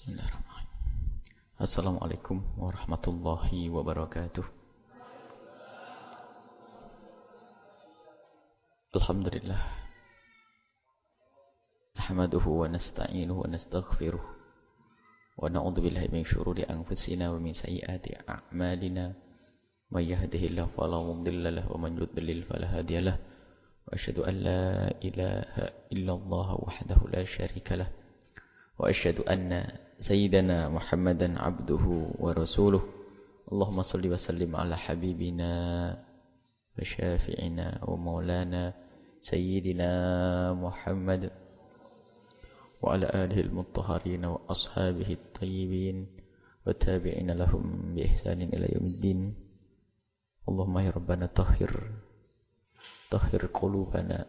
Bismillahirrahmanirrahim. Assalamualaikum warahmatullahi wabarakatuh. Alhamdulillah. Nahmaduhu wa nasta'inuhu wa nastaghfiruh. Wa na'udzu billahi min syururi anfusina wa min sayyiati a'malina. May yahdihillahu fala mudilla lahu wa man yudlil fala hadiya lahu. وأشهد أن لا إله إلا الله وحده لا شريك له وأشهد أن سيدنا محمدا عبده ورسوله. اللهم صل وسلم على حبيبنا وشافعنا ومولانا سيدنا محمد وعلى آله المطهرين وأصحابه الطيبين والتابعين لهم بإحسان إلى يوم الدين. اللهم يا ربنا طهر طهر قلوبنا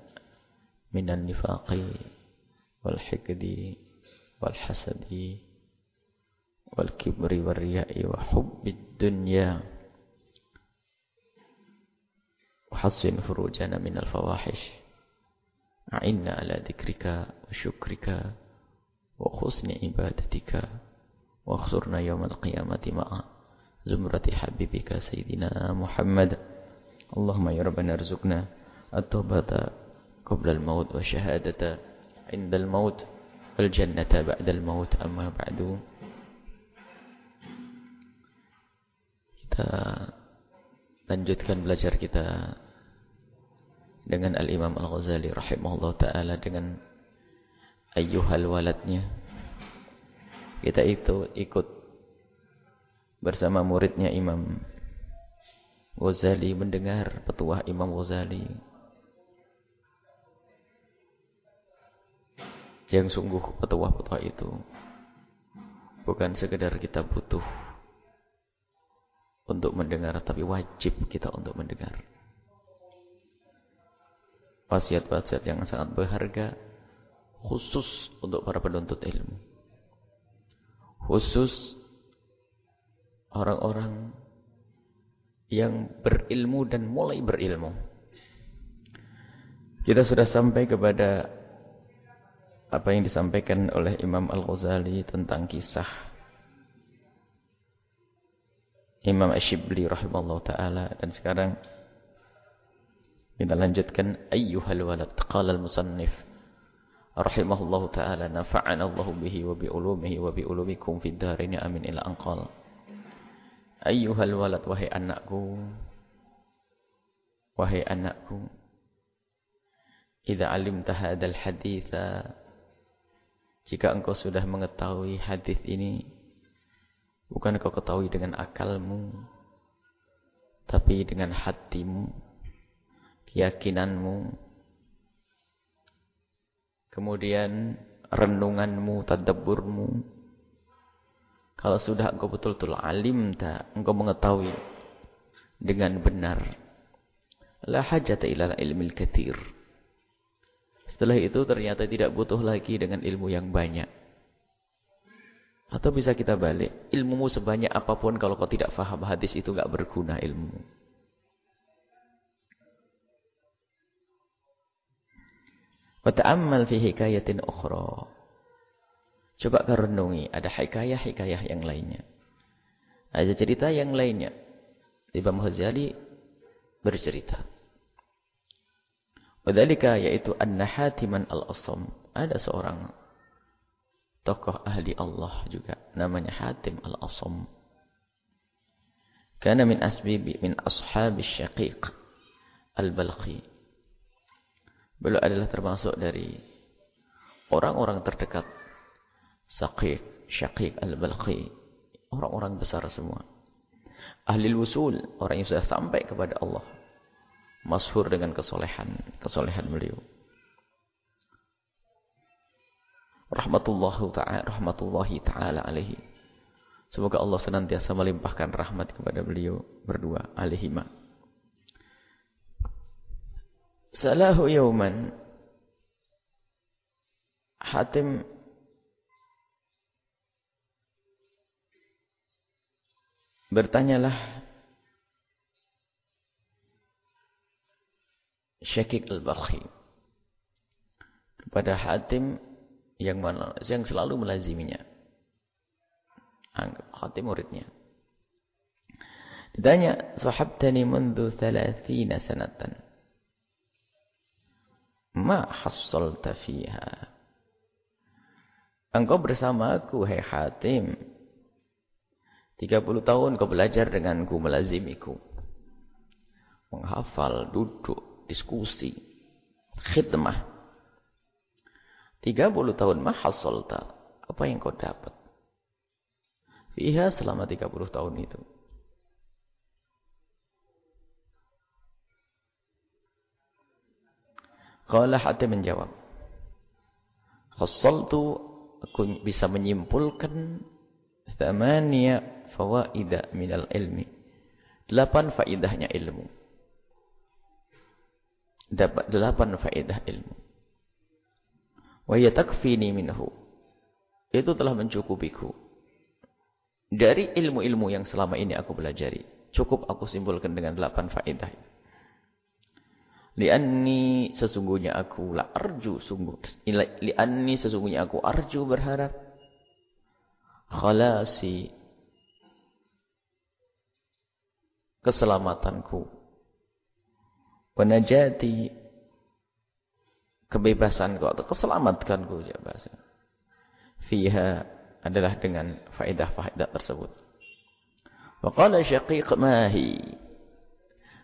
من النفاق والحقد والحسد. والكبر والرياء وحب الدنيا. وحصن فروجنا من الفواحش. أعنا على ذكرك وشكرك وحسن عبادتك. واخسرنا يوم القيامة مع زمرة حبيبك سيدنا محمد. اللهم يا ربنا ارزقنا التوبة قبل الموت والشهادة عند الموت والجنة بعد الموت. أما بعد kita lanjutkan belajar kita dengan Al-Imam Al-Ghazali rahimahullah ta'ala dengan ayyuhal waladnya. Kita itu ikut bersama muridnya Imam Ghazali mendengar petuah Imam Ghazali yang sungguh petuah-petuah itu. Bukan sekedar kita butuh untuk mendengar tapi wajib kita untuk mendengar. Wasiat-wasiat yang sangat berharga khusus untuk para penuntut ilmu. Khusus orang-orang yang berilmu dan mulai berilmu. Kita sudah sampai kepada apa yang disampaikan oleh Imam Al-Ghazali tentang kisah Imam Ashibli rahimahullah ta'ala. Dan sekarang kita lanjutkan. Ayyuhal walad qala al-musannif rahimahullah ta'ala nafa'ana Allah bihi wa bi wa bi fid darini amin ila anqal. Ayyuhal walad wahai anakku wahai anakku alimta haditha jika engkau sudah mengetahui hadis ini Bukan kau ketahui dengan akalmu, tapi dengan hatimu, keyakinanmu, kemudian renunganmu, tadabburmu. Kalau sudah engkau betul-betul alim tak, engkau mengetahui dengan benar. La hajata ila ilmil kathir. Setelah itu ternyata tidak butuh lagi dengan ilmu yang banyak. Atau bisa kita balik, ilmumu sebanyak apa pun kalau kau tidak faham hadis itu gak berguna ilmu. Wata'ammal fi hikayatin ukhra. Coba kau renungi, ada hikayah-hikayah yang lainnya. Ada cerita yang lainnya. Imam Ghazali bercerita. Wadhalika yaitu An-Nahatiman Al-Asam. Ada seorang tokoh ahli Allah juga namanya Hatim Al-Asam. Karena min asbibi min ashabi syaqiq Al-Balqi. Beliau adalah termasuk dari orang-orang terdekat Saqiq, Syaqiq Al-Balqi. Orang-orang besar semua. Ahli usul, orang yang sudah sampai kepada Allah. Masyhur dengan kesolehan, kesolehan beliau. Rahmatullahi ta'ala rahmatullahi taala alaihi. Semoga Allah senantiasa melimpahkan rahmat kepada beliau berdua alaihima. Salahu yauman Hatim bertanyalah Syakik al-Bakhi kepada Hatim yang mana yang selalu melaziminya. Hatim muridnya. Ditanya, "Sahabtani mundu 30 sanatan." Ma hassalta fiha? Engkau bersama aku, hai Hatim. 30 tahun kau belajar denganku, melazimiku. Menghafal, duduk, diskusi, khidmah. 30 tahun ma hassalta. Apa yang kau dapat? Fiha selama 30 tahun itu. Qala Hatim menjawab. Khassaltu aku bisa menyimpulkan thamaniya fawaida minal ilmi. Delapan faidahnya ilmu. Dapat delapan faidah ilmu. Wa yatakfini minhu. Itu telah mencukupiku. Dari ilmu-ilmu yang selama ini aku belajari. Cukup aku simpulkan dengan delapan faedah. Lianni sesungguhnya aku la arju sungguh. Lianni sesungguhnya aku arju berharap. Khalasi. Keselamatanku. Kebebasanku atau keselamatkanku. Ya bahasa. Fiha adalah dengan faedah-faedah tersebut. Waqala syaqiq mahi.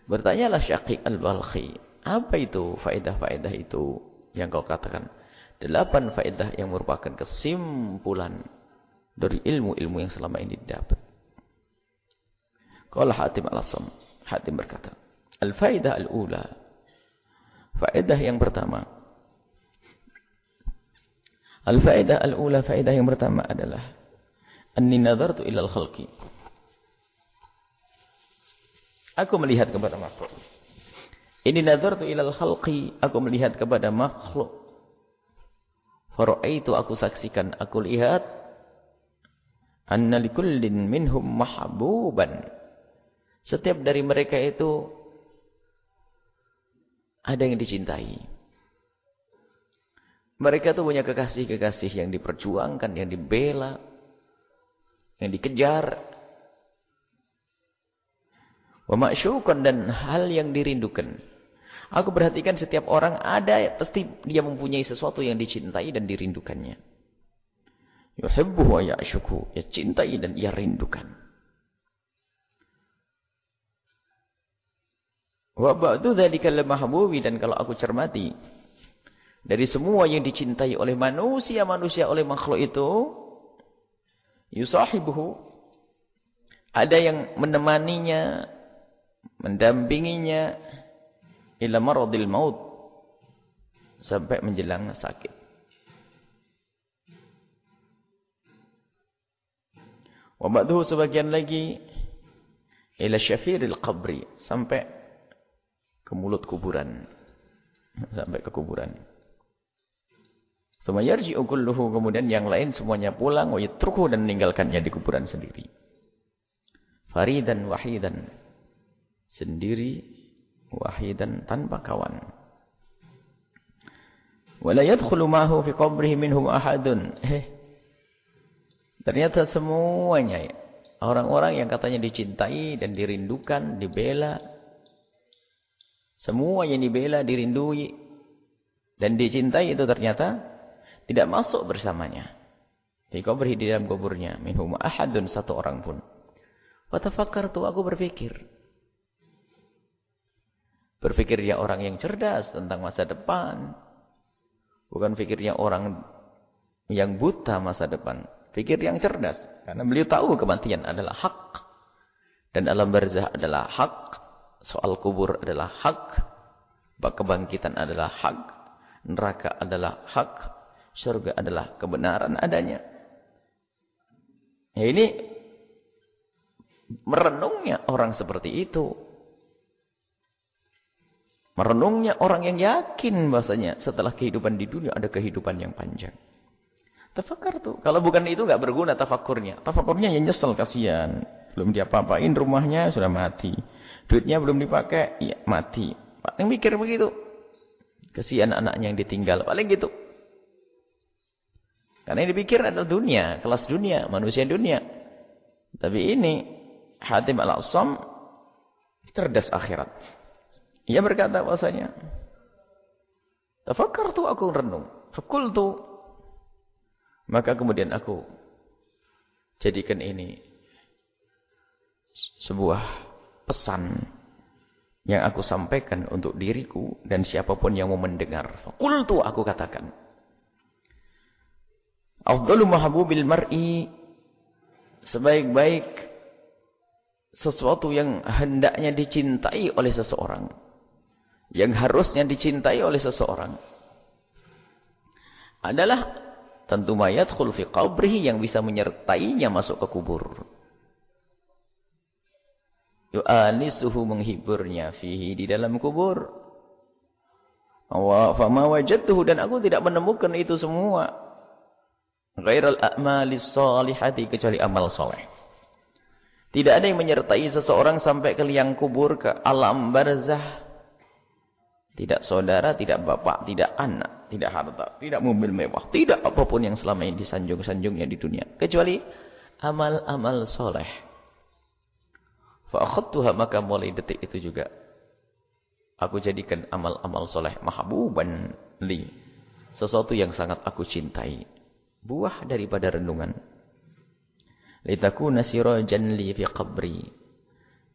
Bertanyalah syaqiq al-balkhi. Apa itu faedah-faedah itu yang kau katakan? Delapan faedah yang merupakan kesimpulan dari ilmu-ilmu yang selama ini didapat. Qala Hatim al-Asam. Hatim berkata, Al-faedah al-ula. Faedah yang pertama. Al-faedah al-ula, faedah yang pertama adalah Anni nazartu ilal khalqi. Aku melihat kepada makhluk. Ini nazartu ilal khalqi. Aku melihat kepada makhluk. itu aku saksikan. Aku lihat. Anna likullin minhum mahbuban. Setiap dari mereka itu. Ada yang dicintai. Mereka itu punya kekasih-kekasih yang diperjuangkan, yang dibela, yang dikejar. Wa dan hal yang dirindukan. Aku perhatikan setiap orang ada, pasti dia mempunyai sesuatu yang dicintai dan dirindukannya. Yuhibbu wa ya'syuku. Ya cintai dan ia rindukan. Wa ba'du mahbubi dan kalau aku cermati dari semua yang dicintai oleh manusia-manusia oleh makhluk itu yusahibuhu ada yang menemaninya mendampinginya ila maradil maut sampai menjelang sakit. Wa ba'dahu sebagian lagi ila syafiril qabri sampai ke mulut kuburan. Sampai ke kuburan. Thumma yarji'u kemudian yang lain semuanya pulang wa yatruku dan meninggalkannya di kuburan sendiri. Faridan wahidan sendiri wahidan tanpa kawan. Wala yadkhulu ma'ahu fi qabrihi minhum ahadun. Eh. Ternyata semuanya orang-orang yang katanya dicintai dan dirindukan, dibela. Semua yang dibela, dirindui dan dicintai itu ternyata tidak masuk bersamanya. Di kubur di dalam kuburnya minhum ahadun satu orang pun. Watafakkartu aku berpikir Berpikirnya orang yang cerdas tentang masa depan. Bukan pikirnya orang yang buta masa depan. Pikir yang cerdas. Karena beliau tahu kematian adalah hak. Dan alam barzah adalah hak. Soal kubur adalah hak. Kebangkitan adalah hak. Neraka adalah hak. Surga adalah kebenaran adanya. Ya ini merenungnya orang seperti itu. Merenungnya orang yang yakin bahasanya setelah kehidupan di dunia ada kehidupan yang panjang. Tafakar tuh. Kalau bukan itu nggak berguna tafakurnya. Tafakurnya yang nyesel kasihan. Belum dia apa-apain rumahnya sudah mati. Duitnya belum dipakai, ya mati. Paling mikir begitu. Kasihan anaknya yang ditinggal. Paling gitu. Karena yang dipikir adalah dunia, kelas dunia, manusia dunia. Tapi ini Hatim al-Asam cerdas akhirat. Ia berkata bahasanya, Tafakkar tu aku renung. Fakul tu. Maka kemudian aku jadikan ini sebuah pesan yang aku sampaikan untuk diriku dan siapa pun yang mau mendengar. Fakul tu aku katakan. Afdalu mahabubil mar'i sebaik-baik sesuatu yang hendaknya dicintai oleh seseorang yang harusnya dicintai oleh seseorang adalah tentu mayat khulfi qabrihi yang bisa menyertainya masuk ke kubur. Yu'anisuhu menghiburnya fihi di dalam kubur. Wa fama wajadtuhu dan aku tidak menemukan itu semua. Ghairal a'malis salihati kecuali amal soleh. Tidak ada yang menyertai seseorang sampai ke liang kubur ke alam barzah tidak saudara, tidak bapak, tidak anak, tidak harta, tidak mobil mewah, tidak apa pun yang selama ini disanjung-sanjungnya di dunia. Kecuali amal-amal soleh. Fa'akhadtuha maka mulai detik itu juga. Aku jadikan amal-amal soleh mahbuban li. Sesuatu yang sangat aku cintai. Buah daripada renungan. Litakuna sirajan li fi qabri.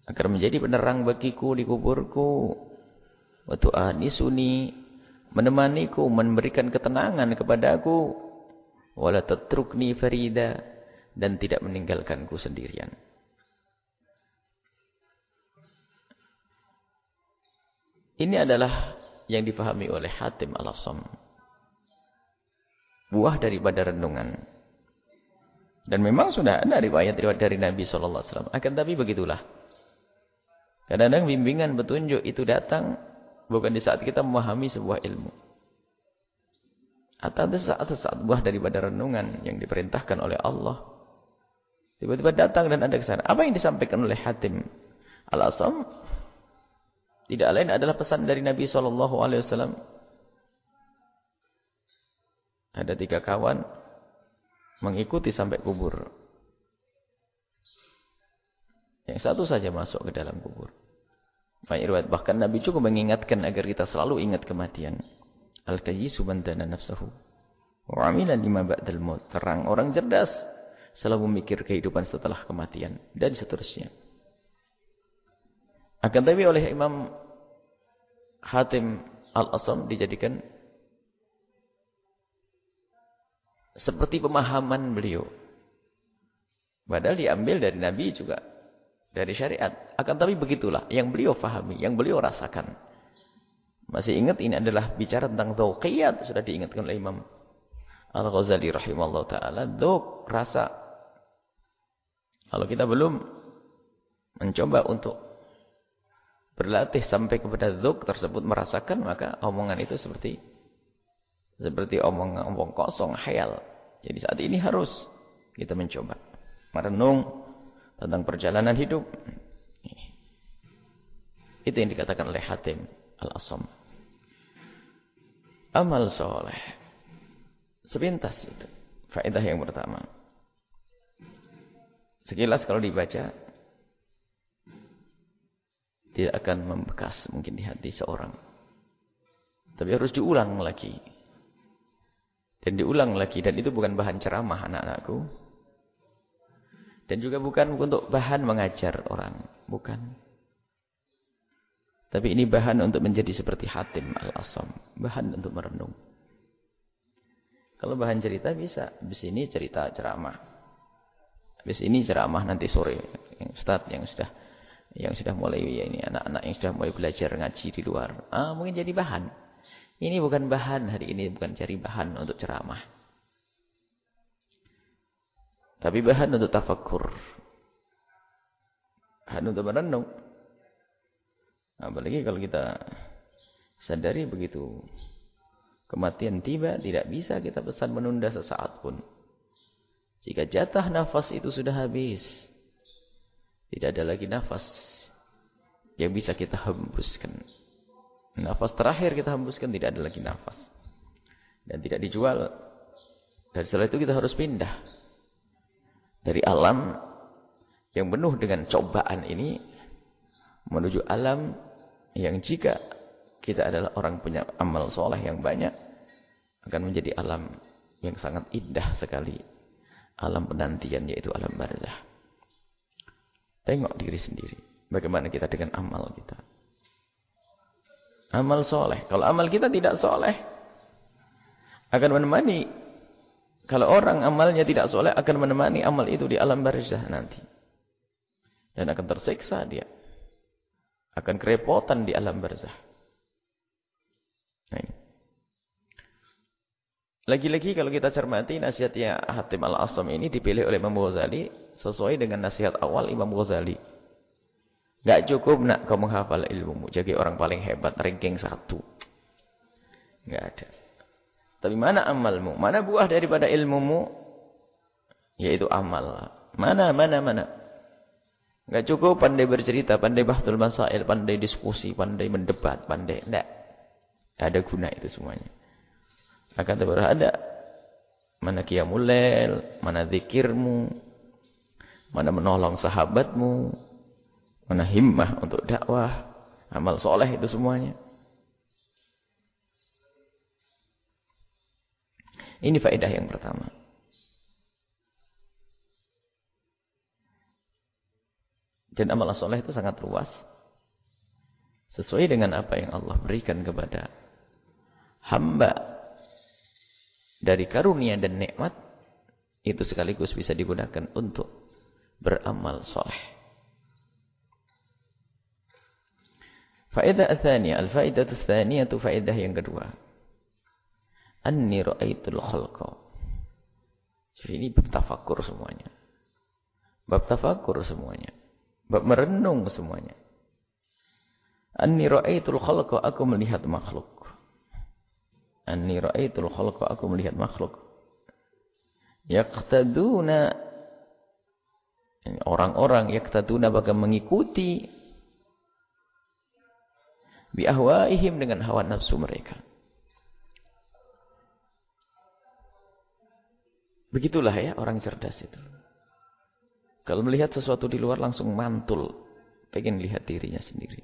Agar menjadi penerang bagiku di kuburku wa tu'anisuni menemaniku memberikan ketenangan kepadaku wala tatrukni farida dan tidak meninggalkanku sendirian ini adalah yang difahami oleh Hatim al-Asam buah daripada renungan dan memang sudah ada riwayat-riwayat dari Nabi SAW akan tapi begitulah kadang-kadang bimbingan petunjuk itu datang Bukan di saat kita memahami sebuah ilmu. Atau di saat, saat buah daripada renungan yang diperintahkan oleh Allah. Tiba-tiba datang dan ada ke sana. Apa yang disampaikan oleh Hatim Al-Asam? Tidak lain adalah pesan dari Nabi SAW. Ada tiga kawan mengikuti sampai kubur. Yang satu saja masuk ke dalam kubur. Banyak riwayat. Bahkan Nabi cukup mengingatkan agar kita selalu ingat kematian. Al-kayyisu bandana nafsahu. Wa amila lima ba'dal maut. Terang orang cerdas. Selalu memikir kehidupan setelah kematian. Dan seterusnya. Akan tapi oleh Imam Hatim Al-Asam dijadikan seperti pemahaman beliau. Padahal diambil dari Nabi juga dari syariat. Akan tapi begitulah yang beliau fahami, yang beliau rasakan. Masih ingat ini adalah bicara tentang dzauqiyat sudah diingatkan oleh Imam Al-Ghazali rahimahullah taala, dzauq rasa. Kalau kita belum mencoba untuk berlatih sampai kepada dzauq tersebut merasakan maka omongan itu seperti seperti omongan omong kosong hayal. Jadi saat ini harus kita mencoba merenung tentang perjalanan hidup. Itu yang dikatakan oleh Hatim Al-Asam. Amal soleh. Sepintas itu. Faedah yang pertama. Sekilas kalau dibaca. Tidak akan membekas mungkin di hati seorang. Tapi harus diulang lagi. Dan diulang lagi. Dan itu bukan bahan ceramah anak-anakku. Dan juga bukan untuk bahan mengajar orang. Bukan. Tapi ini bahan untuk menjadi seperti Hatim Al-Asam. Bahan untuk merenung. Kalau bahan cerita bisa. Habis ini cerita ceramah. Habis ini ceramah nanti sore. Yang Ustaz yang sudah yang sudah mulai ya ini anak-anak yang sudah mulai belajar ngaji di luar. Ah, mungkin jadi bahan. Ini bukan bahan hari ini bukan cari bahan untuk ceramah. Tapi bahan untuk tafakur. Bahan untuk merenung. Apalagi kalau kita sadari begitu. Kematian tiba, tidak bisa kita pesan menunda sesaat pun. Jika jatah nafas itu sudah habis. Tidak ada lagi nafas yang bisa kita hembuskan. Nafas terakhir kita hembuskan, tidak ada lagi nafas. Dan tidak dijual. Dan setelah itu kita harus pindah. Dari alam yang penuh dengan cobaan ini menuju alam yang jika kita adalah orang punya amal soleh yang banyak akan menjadi alam yang sangat indah sekali. Alam penantian yaitu alam barzah. Tengok diri sendiri. Bagaimana kita dengan amal kita amal soleh. Kalau amal kita tidak soleh akan menemani. Kalau orang amalnya tidak soleh akan menemani amal itu di alam barzah nanti. Dan akan tersiksa dia. Akan kerepotan di alam barzah. Nah Lagi-lagi kalau kita cermati nasihatnya Hatim Al-Asam ini dipilih oleh Imam Ghazali sesuai dengan nasihat awal Imam Ghazali. Gak cukup nak kau menghafal ilmumu. Jadi orang paling hebat, ranking satu. Gak ada. Tapi mana amalmu? Mana buah daripada ilmumu? Yaitu amal. Mana, mana, mana. Enggak cukup pandai bercerita, pandai bahtul masail, pandai diskusi, pandai mendebat, pandai. Enggak. Ada guna itu semuanya. Akan tetapi ada mana qiyamul lail, mana zikirmu, mana menolong sahabatmu, mana himmah untuk dakwah, amal soleh itu semuanya. Ini faedah yang pertama. Dan amal soleh itu sangat luas. Sesuai dengan apa yang Allah berikan kepada hamba dari karunia dan nikmat itu sekaligus bisa digunakan untuk beramal soleh. Faedah tsaniyah, al-faedah tsaniyah itu faedah yang kedua. Anni ra'aitul khalqa. Jadi ini bab tafakur semuanya. Bab tafakur semuanya. Merenung semuanya. Anni ra'aitul khalqa aku melihat makhluk. Anni ra'aitul khalqa aku melihat makhluk. Yaqtaduna orang-orang yaqtaduna bagai mengikuti bi ahwaihim dengan hawa nafsu mereka. Begitulah ya orang cerdas itu. Kalau melihat sesuatu di luar langsung mantul. Pengen lihat dirinya sendiri.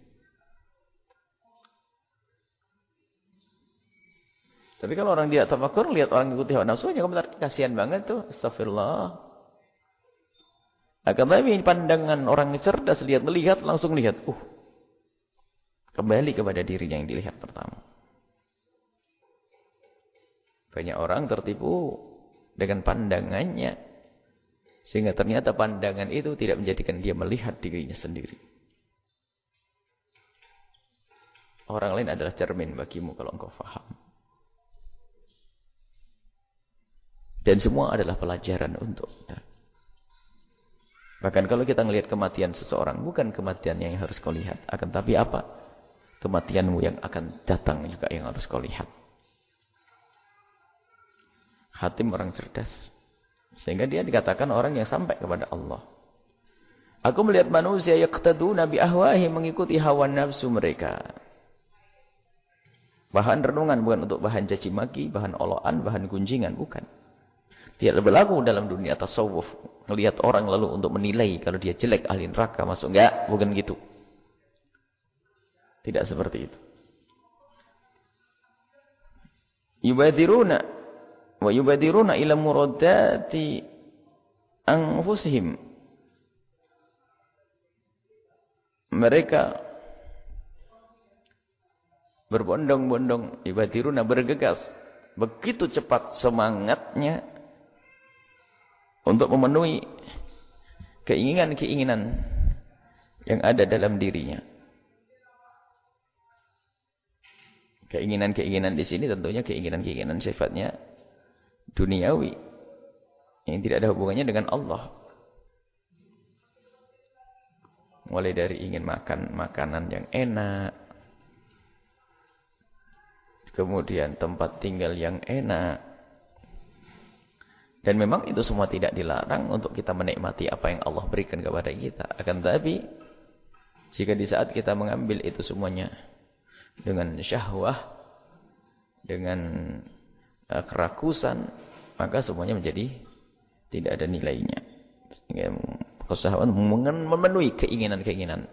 Tapi kalau orang dia tafakur, lihat orang ikuti hawa nafsu, aja komentar, kasihan banget tuh. Astagfirullah. Akan tapi pandangan orang cerdas, lihat melihat, langsung lihat. Uh, kembali kepada dirinya yang dilihat pertama. Banyak orang tertipu dengan pandangannya. Sehingga ternyata pandangan itu tidak menjadikan dia melihat dirinya sendiri. Orang lain adalah cermin bagimu kalau engkau faham. Dan semua adalah pelajaran untuk kita. Bahkan kalau kita melihat kematian seseorang, bukan kematian yang harus kau lihat. Akan tapi apa? Kematianmu yang akan datang juga yang harus kau lihat. Hatim orang cerdas. Sehingga dia dikatakan orang yang sampai kepada Allah. Aku melihat manusia yaqtaduna Nabi ahwahi mengikuti hawa nafsu mereka. Bahan renungan bukan untuk bahan caci maki, bahan oloan, bahan gunjingan, bukan. Tidak berlaku dalam dunia tasawuf. Melihat orang lalu untuk menilai kalau dia jelek ahli neraka masuk. Enggak, bukan gitu. Tidak seperti itu. Yubadiruna wa yubadiruna ila muradati anfusihim mereka berbondong-bondong yubadiruna bergegas begitu cepat semangatnya untuk memenuhi keinginan-keinginan yang ada dalam dirinya keinginan-keinginan di sini tentunya keinginan-keinginan sifatnya duniawi yang tidak ada hubungannya dengan Allah. Mulai dari ingin makan makanan yang enak, kemudian tempat tinggal yang enak. Dan memang itu semua tidak dilarang untuk kita menikmati apa yang Allah berikan kepada kita. Akan tetapi, jika di saat kita mengambil itu semuanya dengan syahwah, dengan uh, kerakusan, maka semuanya menjadi tidak ada nilainya. Kesahwat memenuhi keinginan-keinginan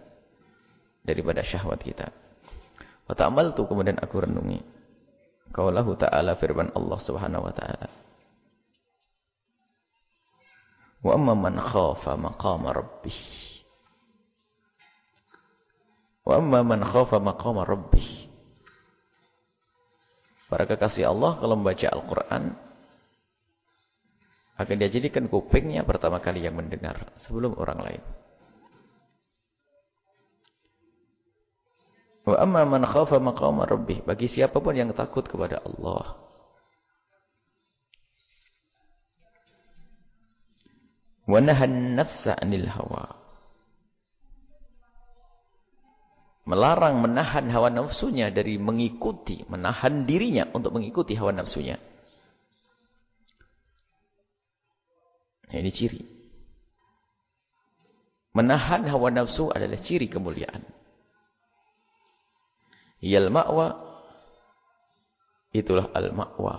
daripada syahwat kita. Wa ta'amaltu kemudian aku renungi. Qaulahu ta'ala firman Allah Subhanahu wa taala. Wa amma man khafa maqama rabbih. Wa man khafa maqama rabbih. Para kekasih Allah kalau membaca Al-Quran akan dia jadikan kupingnya pertama kali yang mendengar sebelum orang lain. Wa amma man khafa maqama rabbih bagi siapa pun yang takut kepada Allah. Wa nahan nafsa 'anil hawa. Melarang menahan hawa nafsunya dari mengikuti, menahan dirinya untuk mengikuti hawa nafsunya. Nah, ini ciri. Menahan hawa nafsu adalah ciri kemuliaan. Yal ma'wa itulah al-ma'wa.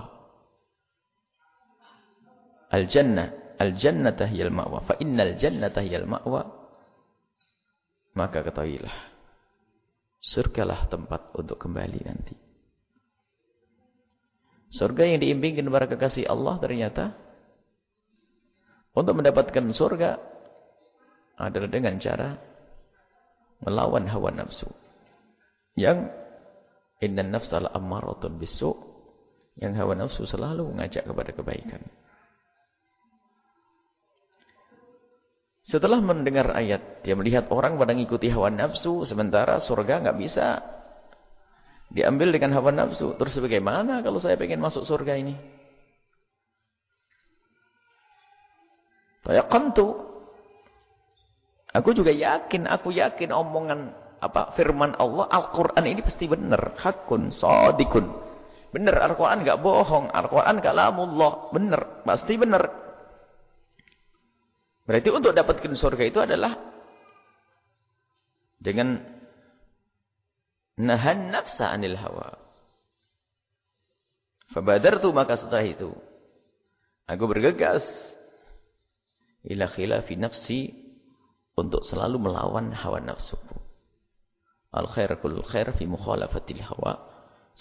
Al-jannah, al-jannata hiyal ma'wa. Fa innal jannata hiyal ma'wa. Maka ketahuilah surgalah tempat untuk kembali nanti. Surga yang diimbingkan para kekasih Allah ternyata untuk mendapatkan surga adalah dengan cara melawan hawa nafsu. Yang inna nafsala ammaratun bisu' yang hawa nafsu selalu mengajak kepada kebaikan. Setelah mendengar ayat, dia melihat orang pada mengikuti hawa nafsu, sementara surga nggak bisa diambil dengan hawa nafsu. Terus bagaimana kalau saya ingin masuk surga ini? Tayakantu. Aku juga yakin, aku yakin omongan apa firman Allah Al-Qur'an ini pasti benar, hakun, shadiqun. Benar Al-Qur'an enggak bohong, Al-Qur'an kalamullah, benar, pasti benar. Berarti untuk dapatkan surga itu adalah dengan nahan nafsa anil hawa. Fabadartu maka setelah itu aku bergegas ila khilafi nafsi untuk selalu melawan hawa nafsuku. Al khair kullu khair fi mukhalafatil hawa.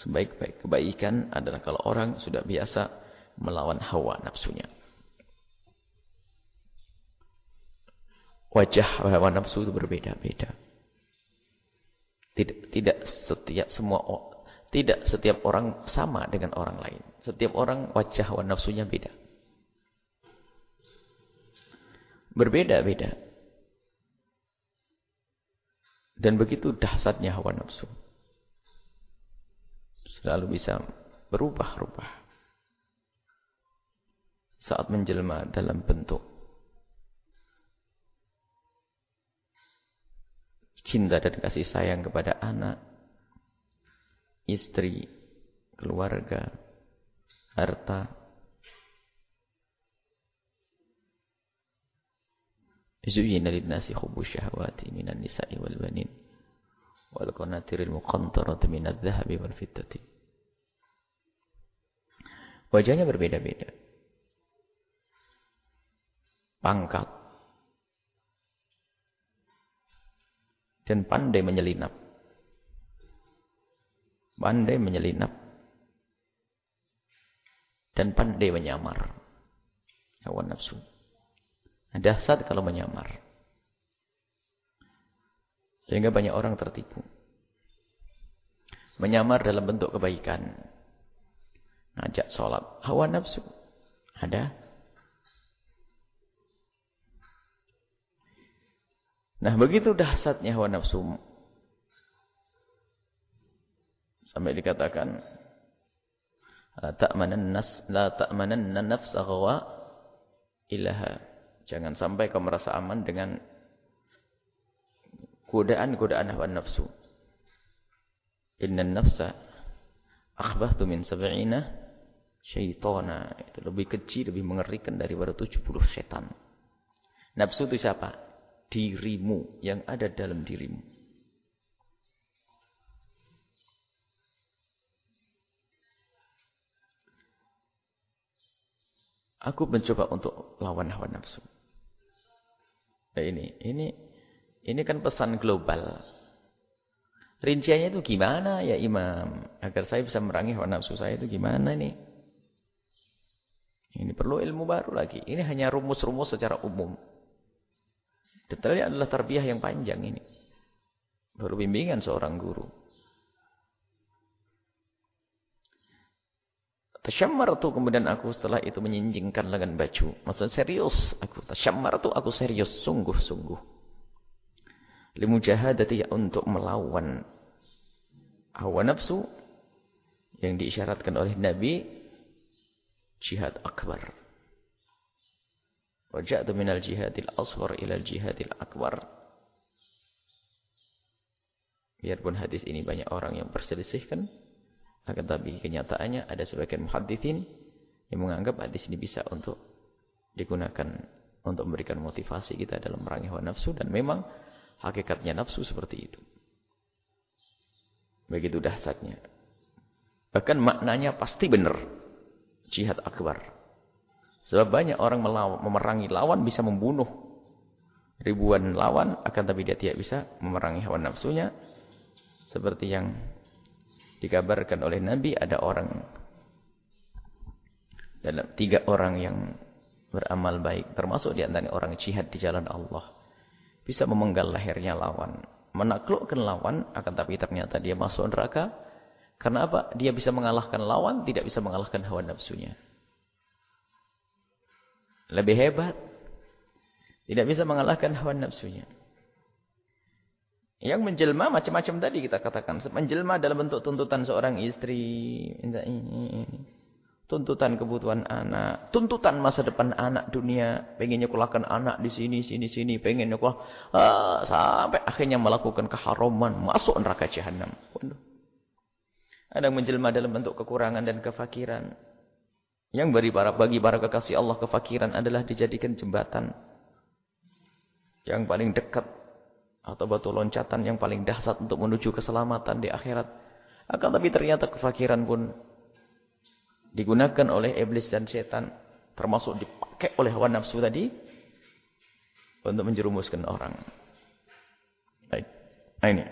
Sebaik-baik kebaikan adalah kalau orang sudah biasa melawan hawa nafsunya. Wajah hawa nafsu itu berbeda-beda. Tidak tidak setiap semua tidak setiap orang sama dengan orang lain. Setiap orang wajah hawa nafsunya beda. Berbeda-beda. Dan begitu dahsyatnya hawa nafsu. Selalu bisa berubah-ubah. Saat menjelma dalam bentuk cinta dan kasih sayang kepada anak, istri, keluarga, harta. Zuyina linnasi hubu syahwati minan nisa'i wal banin wal qanatiril muqantarati minadh dhahabi wal fiddati. Wajahnya berbeda-beda. Pangkat, Dan pandai menyelinap. Pandai menyelinap. Dan pandai menyamar. Hawa nafsu. Dahsyat kalau menyamar. Sehingga banyak orang tertipu. Menyamar dalam bentuk kebaikan. Ngajak sholat. Hawa nafsu. Ada. Nah begitu dahsyatnya hawa nafsu. Sampai dikatakan. La ta'manan nas, la ta'mananna nafsa ghawa ilaha Jangan sampai kau merasa aman dengan godaan-godaan hawa nafsu. Inna nafsa akhbahtu min sab'ina syaitana. Itu lebih kecil, lebih mengerikan daripada 70 setan. Nafsu itu siapa? Dirimu yang ada dalam dirimu. Aku mencoba untuk lawan hawa nafsu. Nah, ini, ini, ini kan pesan global. Rinciannya itu gimana ya Imam? Agar saya bisa merangi hawa nafsu saya itu gimana nih? Ini perlu ilmu baru lagi. Ini hanya rumus-rumus secara umum. Detailnya adalah tarbiyah yang panjang ini. Baru bimbingan seorang guru. Tasyammar tu kemudian aku setelah itu menyinjingkan lengan baju. Maksudnya serius. Aku tasyammar tu aku serius. Sungguh-sungguh limujahadati untuk melawan hawa nafsu yang diisyaratkan oleh Nabi jihad akbar. Waja'tu minal jihadil asghar ilal jihadil akbar. Biarpun hadis ini banyak orang yang perselisihkan, akan tapi kenyataannya ada sebagian muhadithin yang menganggap hadis ini bisa untuk digunakan untuk memberikan motivasi kita dalam merangi hawa nafsu dan memang Hakikatnya nafsu seperti itu. Begitu dahsyatnya. Bahkan maknanya pasti benar. Jihad akbar. Sebab banyak orang melawan, memerangi lawan bisa membunuh ribuan lawan. Akan tapi dia tidak bisa memerangi hawa nafsunya. Seperti yang dikabarkan oleh Nabi ada orang. Dalam tiga orang yang beramal baik. Termasuk di antara orang jihad di jalan Allah bisa memenggal lehernya lawan. Menaklukkan lawan, akan tapi ternyata dia masuk neraka. Karena apa? Dia bisa mengalahkan lawan, tidak bisa mengalahkan hawa nafsunya. Lebih hebat. Tidak bisa mengalahkan hawa nafsunya. Yang menjelma macam-macam tadi kita katakan. Menjelma dalam bentuk tuntutan seorang istri. Tuntutan kebutuhan anak, tuntutan masa depan anak dunia, pengen nyekolahkan anak di sini, sini, sini, pengen nyekolah, uh, sampai akhirnya melakukan keharaman, masuk neraka jahanam. Ada yang menjelma dalam bentuk kekurangan dan kefakiran. Yang bagi para, bagi para kekasih Allah kefakiran adalah dijadikan jembatan yang paling dekat atau batu loncatan yang paling dahsyat untuk menuju keselamatan di akhirat. Akan tapi ternyata kefakiran pun digunakan oleh iblis dan setan termasuk dipakai oleh hawa nafsu tadi untuk menjerumuskan orang. Baik. Nah ini.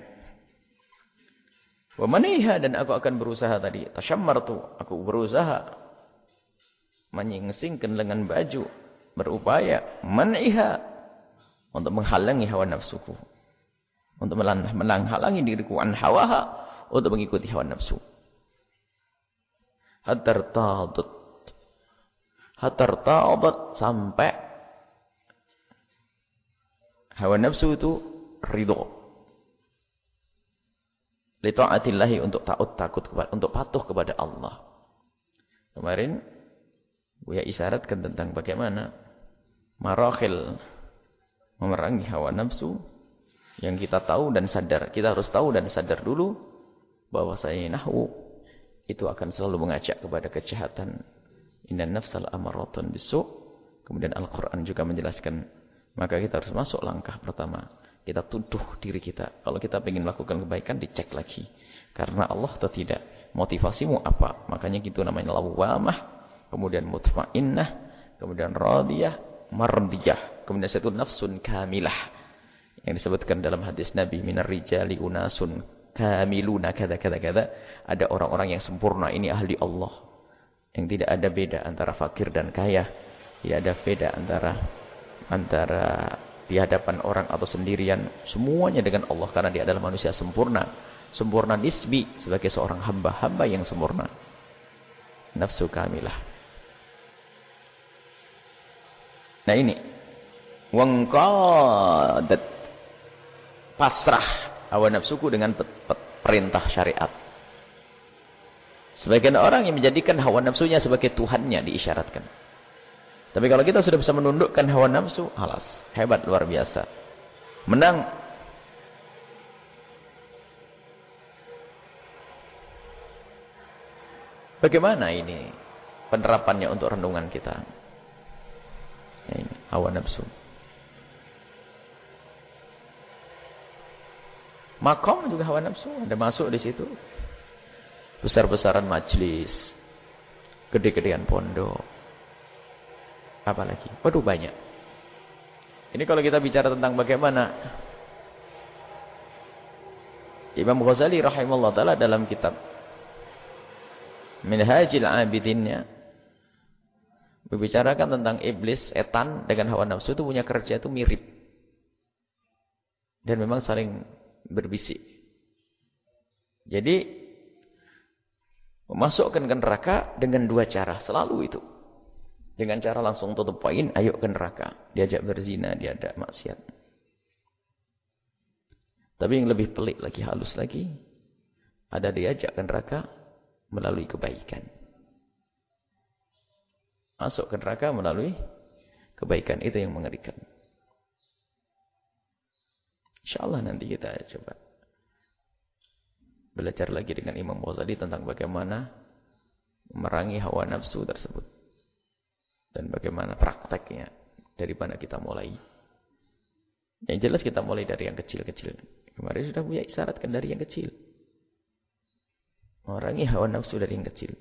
Wa maniha dan aku akan berusaha tadi. Tasyammartu, aku berusaha menyingsingkan lengan baju, berupaya maniha untuk menghalangi hawa nafsuku. Untuk menghalangi diriku an hawaha untuk mengikuti hawa nafsu. Hatar tadut. Sampai hawa nafsu itu ridho. Li untuk taat takut kepada untuk patuh kepada Allah. Kemarin Buya isyaratkan tentang bagaimana marakhil memerangi hawa nafsu yang kita tahu dan sadar kita harus tahu dan sadar dulu bahwa saya nahwu itu akan selalu mengajak kepada kejahatan. Inna nafsal amaratun bisu. Kemudian Al-Quran juga menjelaskan. Maka kita harus masuk langkah pertama. Kita tuduh diri kita. Kalau kita ingin melakukan kebaikan, dicek lagi. Karena Allah atau tidak. Motivasimu apa? Makanya gitu namanya lawamah. Kemudian mutmainnah. Kemudian radiyah. Mardiyah. Kemudian satu nafsun kamilah. Yang disebutkan dalam hadis Nabi. Minar rijali unasun kamiluna kata kata kata ada orang-orang yang sempurna ini ahli Allah yang tidak ada beda antara fakir dan kaya tidak ada beda antara antara di hadapan orang atau sendirian semuanya dengan Allah karena dia adalah manusia sempurna sempurna nisbi sebagai seorang hamba-hamba yang sempurna nafsu kamilah nah ini wangqadat pasrah hawa nafsuku dengan perintah syariat. Sebagian orang yang menjadikan hawa nafsunya sebagai Tuhannya diisyaratkan. Tapi kalau kita sudah bisa menundukkan hawa nafsu, halas, hebat luar biasa. Menang. Bagaimana ini penerapannya untuk renungan kita? Ya ini, hawa nafsu. Makom juga hawa nafsu ada masuk di situ. Besar-besaran majlis. Gede-gedean pondok. Apalagi? Waduh banyak. Ini kalau kita bicara tentang bagaimana Imam Ghazali rahimahullah taala dalam kitab Minhajil Abidinnya Membicarakan tentang iblis, etan dengan hawa nafsu itu punya kerja itu mirip. Dan memang saling berbisik. Jadi memasukkan ke neraka dengan dua cara, selalu itu. Dengan cara langsung tutup poin, ayo ke neraka. Diajak berzina, diajak maksiat. Tapi yang lebih pelik lagi, halus lagi, ada diajak ke neraka melalui kebaikan. Masuk ke neraka melalui kebaikan. Itu yang mengerikan. InsyaAllah nanti kita coba belajar lagi dengan Imam Ghazali tentang bagaimana merangi hawa nafsu tersebut. Dan bagaimana prakteknya dari mana kita mulai. Yang jelas kita mulai dari yang kecil-kecil. Kemarin sudah punya isyaratkan dari yang kecil. Merangi hawa nafsu dari yang kecil.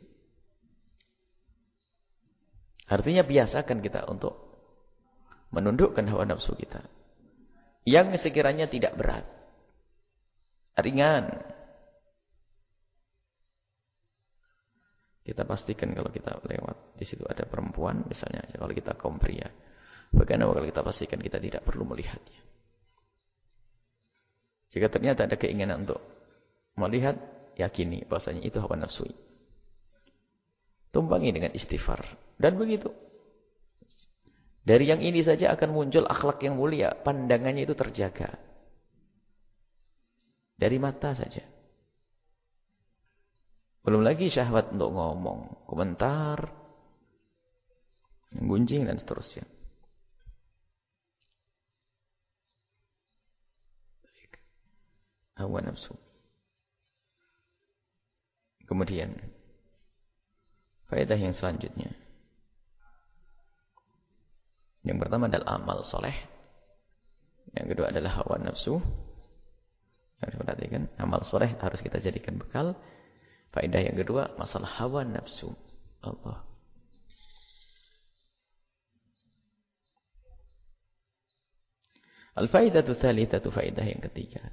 Artinya biasakan kita untuk menundukkan hawa nafsu kita. Yang sekiranya tidak berat. Ringan. Kita pastikan kalau kita lewat di situ ada perempuan misalnya kalau kita kaum pria. Bagaimana kalau kita pastikan kita tidak perlu melihatnya. Jika ternyata ada keinginan untuk melihat, yakini bahasanya itu hawa nafsu. Tumpangi dengan istighfar. Dan begitu. Dari yang ini saja akan muncul akhlak yang mulia. Pandangannya itu terjaga. Dari mata saja. Belum lagi syahwat untuk ngomong. Komentar. Gunjing dan seterusnya. Hawa nafsu. Kemudian. Faedah yang selanjutnya. Yang pertama adalah amal soleh. Yang kedua adalah hawa nafsu. Harus perhatikan. Amal soleh harus kita jadikan bekal. Faedah yang kedua, masalah hawa nafsu. Allah. Al-faidatu thalithatu faedah yang ketiga.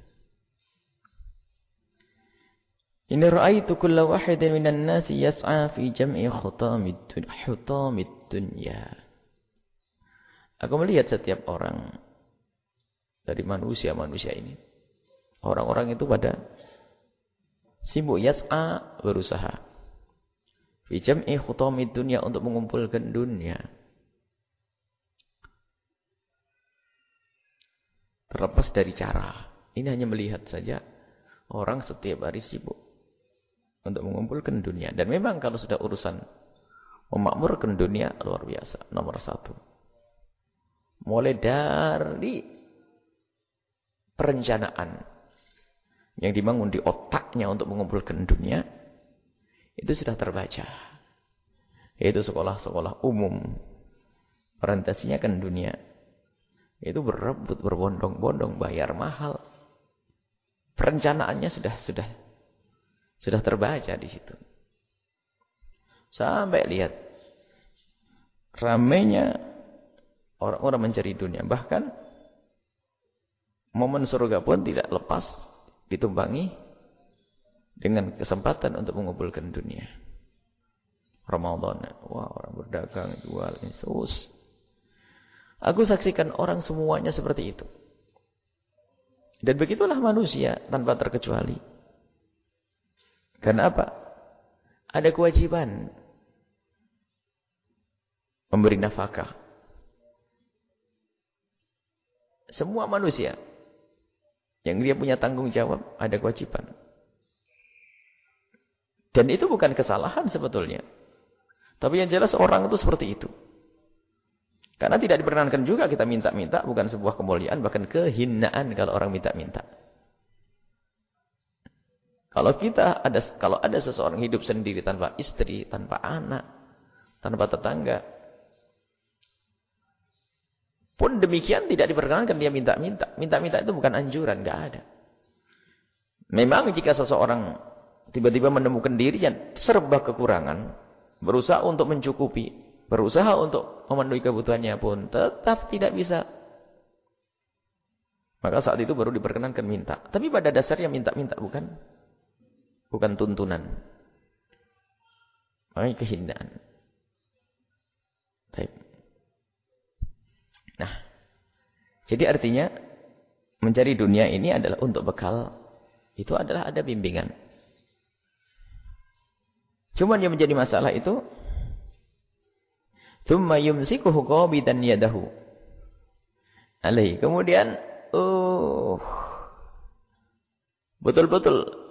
Ini ra'aitu kulla wahidin minan nasi yas'a fi jam'i khutamid dunya. Aku melihat setiap orang dari manusia-manusia ini. Orang-orang itu pada sibuk yas'a berusaha. Fi jam'i khutamid dunya untuk mengumpulkan dunia. Terlepas dari cara. Ini hanya melihat saja orang setiap hari sibuk untuk mengumpulkan dunia. Dan memang kalau sudah urusan memakmurkan dunia, luar biasa. Nomor satu. Mulai dari perencanaan yang dibangun di otaknya untuk mengumpulkan dunia, itu sudah terbaca. Yaitu sekolah-sekolah umum. Orientasinya kan dunia. Itu berebut, berbondong-bondong, bayar mahal. Perencanaannya sudah sudah sudah terbaca di situ. Sampai lihat ramainya orang-orang mencari dunia. Bahkan momen surga pun tidak lepas ditumpangi dengan kesempatan untuk mengumpulkan dunia. Ramadan, wah orang berdagang, jual, Yesus. Aku saksikan orang semuanya seperti itu. Dan begitulah manusia tanpa terkecuali. Karena apa? Ada kewajiban memberi nafkah. Semua manusia yang dia punya tanggung jawab ada kewajiban. Dan itu bukan kesalahan sebetulnya. Tapi yang jelas orang itu seperti itu. Karena tidak diperkenankan juga kita minta-minta bukan sebuah kemuliaan bahkan kehinaan kalau orang minta-minta. Kalau kita ada kalau ada seseorang hidup sendiri tanpa istri, tanpa anak, tanpa tetangga, pun demikian tidak diperkenankan dia minta-minta. Minta-minta itu bukan anjuran, enggak ada. Memang jika seseorang tiba-tiba menemukan dirinya serba kekurangan, berusaha untuk mencukupi, berusaha untuk memenuhi kebutuhannya pun tetap tidak bisa Maka saat itu baru diperkenankan minta. Tapi pada dasarnya minta-minta bukan bukan tuntunan. Makanya kehinaan. Baik. Nah, jadi artinya mencari dunia ini adalah untuk bekal. Itu adalah ada bimbingan. Cuman yang menjadi masalah itu Thumma yumsikuhu qabidan yadahu. Alaihi. Kemudian oh betul-betul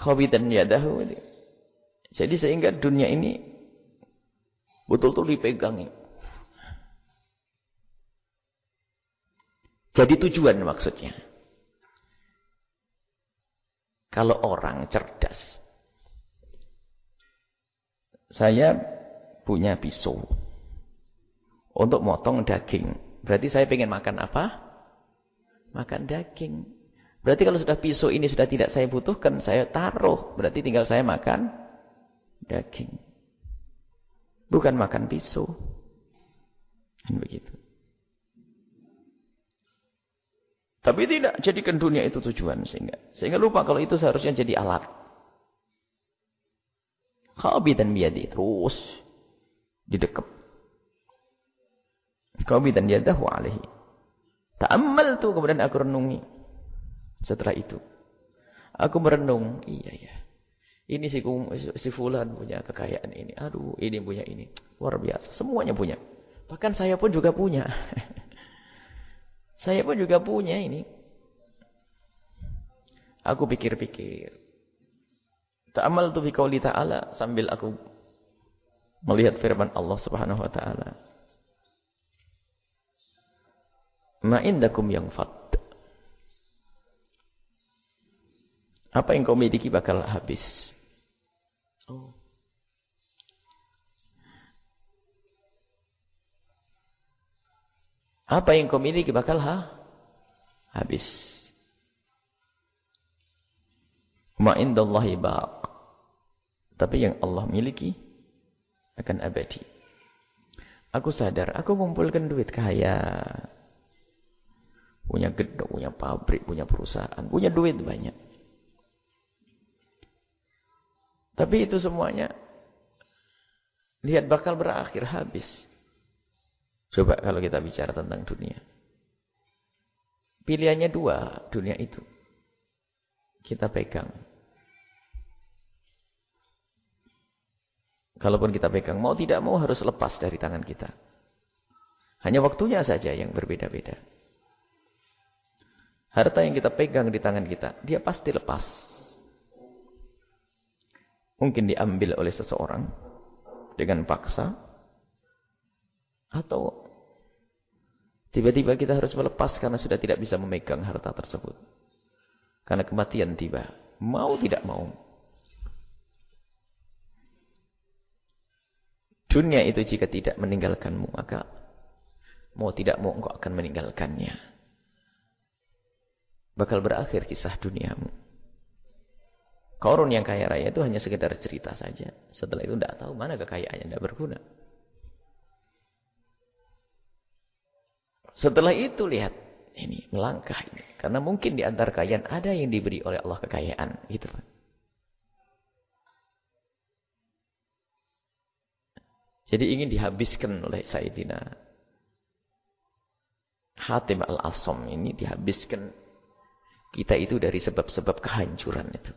qabidan yadahu. Jadi sehingga dunia ini betul-betul dipegang. Jadi tujuan maksudnya. Kalau orang cerdas. Saya punya pisau. Untuk motong daging. Berarti saya ingin makan apa? Makan daging. Berarti kalau sudah pisau ini sudah tidak saya butuhkan, saya taruh. Berarti tinggal saya makan daging. Bukan makan pisau. Kan begitu. Tapi tidak jadikan dunia itu tujuan sehingga sehingga lupa kalau itu seharusnya jadi alat. dan biyadi terus didekap. dan yadahu alaihi. Ta'ammal tuh kemudian aku renungi. Setelah itu aku merenung, iya ya. Ini si, si fulan punya kekayaan ini. Aduh, ini punya ini. Luar biasa. Semuanya punya. Bahkan saya pun juga punya. Saya pun juga punya ini. Aku pikir-pikir. Ta'amal tu fi qauli ta'ala sambil aku melihat firman Allah Subhanahu wa taala. Ma yang Apa yang kau miliki bakal habis. Oh. Apa yang kau miliki bakal ha? habis. Ma'indallahi baq. Tapi yang Allah miliki akan abadi. Aku sadar, aku mengumpulkan duit kaya. Punya gedung, punya pabrik, punya perusahaan, punya duit banyak. Tapi itu semuanya lihat bakal berakhir habis. Coba kalau kita bicara tentang dunia. Pilihannya dua dunia itu. Kita pegang. Kalaupun kita pegang, mau tidak mau harus lepas dari tangan kita. Hanya waktunya saja yang berbeda-beda. Harta yang kita pegang di tangan kita, dia pasti lepas. Mungkin diambil oleh seseorang dengan paksa, atau tiba-tiba kita harus melepas karena sudah tidak bisa memegang harta tersebut. Karena kematian tiba. Mau tidak mau. Dunia itu jika tidak meninggalkanmu, maka mau tidak mau engkau akan meninggalkannya. Bakal berakhir kisah duniamu. Korun yang kaya raya itu hanya sekedar cerita saja. Setelah itu tidak tahu mana kekayaannya, tidak berguna. Setelah itu lihat ini melangkah ini. Karena mungkin di antara kalian ada yang diberi oleh Allah kekayaan, gitu Jadi ingin dihabiskan oleh Sayyidina Hatim al-Asom ini dihabiskan kita itu dari sebab-sebab kehancuran itu.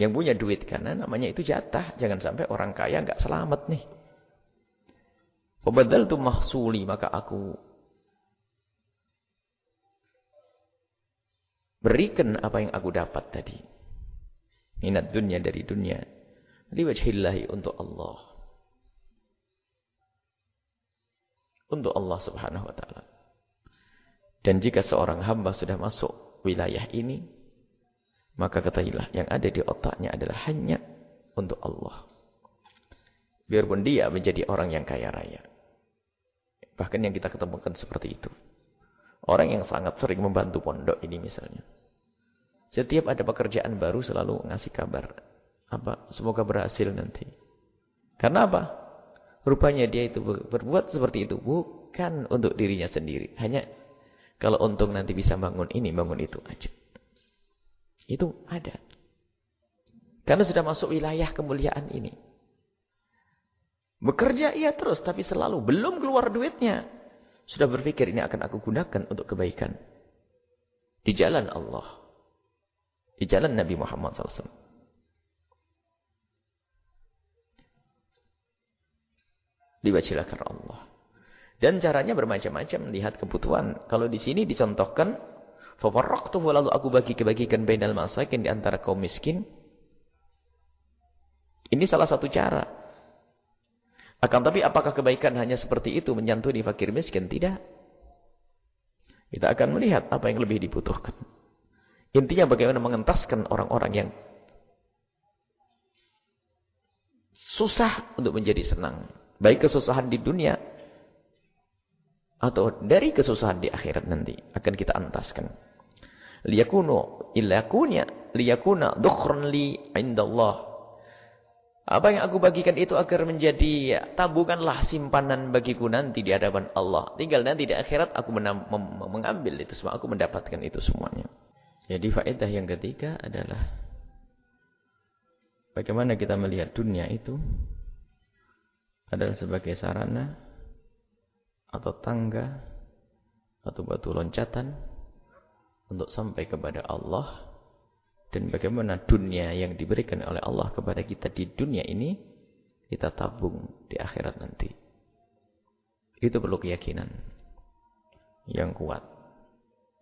Yang punya duit karena namanya itu jatah. Jangan sampai orang kaya nggak selamat nih. tu mahsuli maka aku berikan apa yang aku dapat tadi. Minat dunia dari dunia. Liwajhillahi untuk Allah. Untuk Allah subhanahu wa ta'ala. Dan jika seorang hamba sudah masuk wilayah ini. Maka ketahuilah yang ada di otaknya adalah hanya untuk Allah. Biarpun dia menjadi orang yang kaya raya. Bahkan yang kita ketemukan seperti itu. Orang yang sangat sering membantu pondok ini misalnya. Setiap ada pekerjaan baru selalu ngasih kabar. Apa? Semoga berhasil nanti. Karena apa? Rupanya dia itu berbuat seperti itu bukan untuk dirinya sendiri. Hanya kalau untung nanti bisa bangun ini, bangun itu aja. Itu ada. Karena sudah masuk wilayah kemuliaan ini. Bekerja iya terus, tapi selalu belum keluar duitnya. Sudah berpikir ini akan aku gunakan untuk kebaikan. Di jalan Allah. Di jalan Nabi Muhammad SAW. Dibacalah karena Allah. Dan caranya bermacam-macam. Lihat kebutuhan. Kalau di sini dicontohkan. Fafarraqtuhu lalu aku bagi-bagikan bainal masakin di antara kaum miskin. Ini salah satu cara. Akan tapi apakah kebaikan hanya seperti itu menyantuni fakir miskin? Tidak. Kita akan melihat apa yang lebih dibutuhkan. Intinya bagaimana mengentaskan orang-orang yang susah untuk menjadi senang. Baik kesusahan di dunia atau dari kesusahan di akhirat nanti akan kita antaskan. Liyakunu illakunya liyakuna dukhran li indallah. Apa yang aku bagikan itu agar menjadi tabunganlah simpanan bagiku nanti di hadapan Allah. Tinggal nanti di akhirat aku mengambil itu semua, aku mendapatkan itu semuanya. Jadi faedah yang ketiga adalah bagaimana kita melihat dunia itu adalah sebagai sarana atau tangga atau batu loncatan untuk sampai kepada Allah dan bagaimana dunia yang diberikan oleh Allah kepada kita di dunia ini kita tabung di akhirat nanti. Itu perlu keyakinan yang kuat.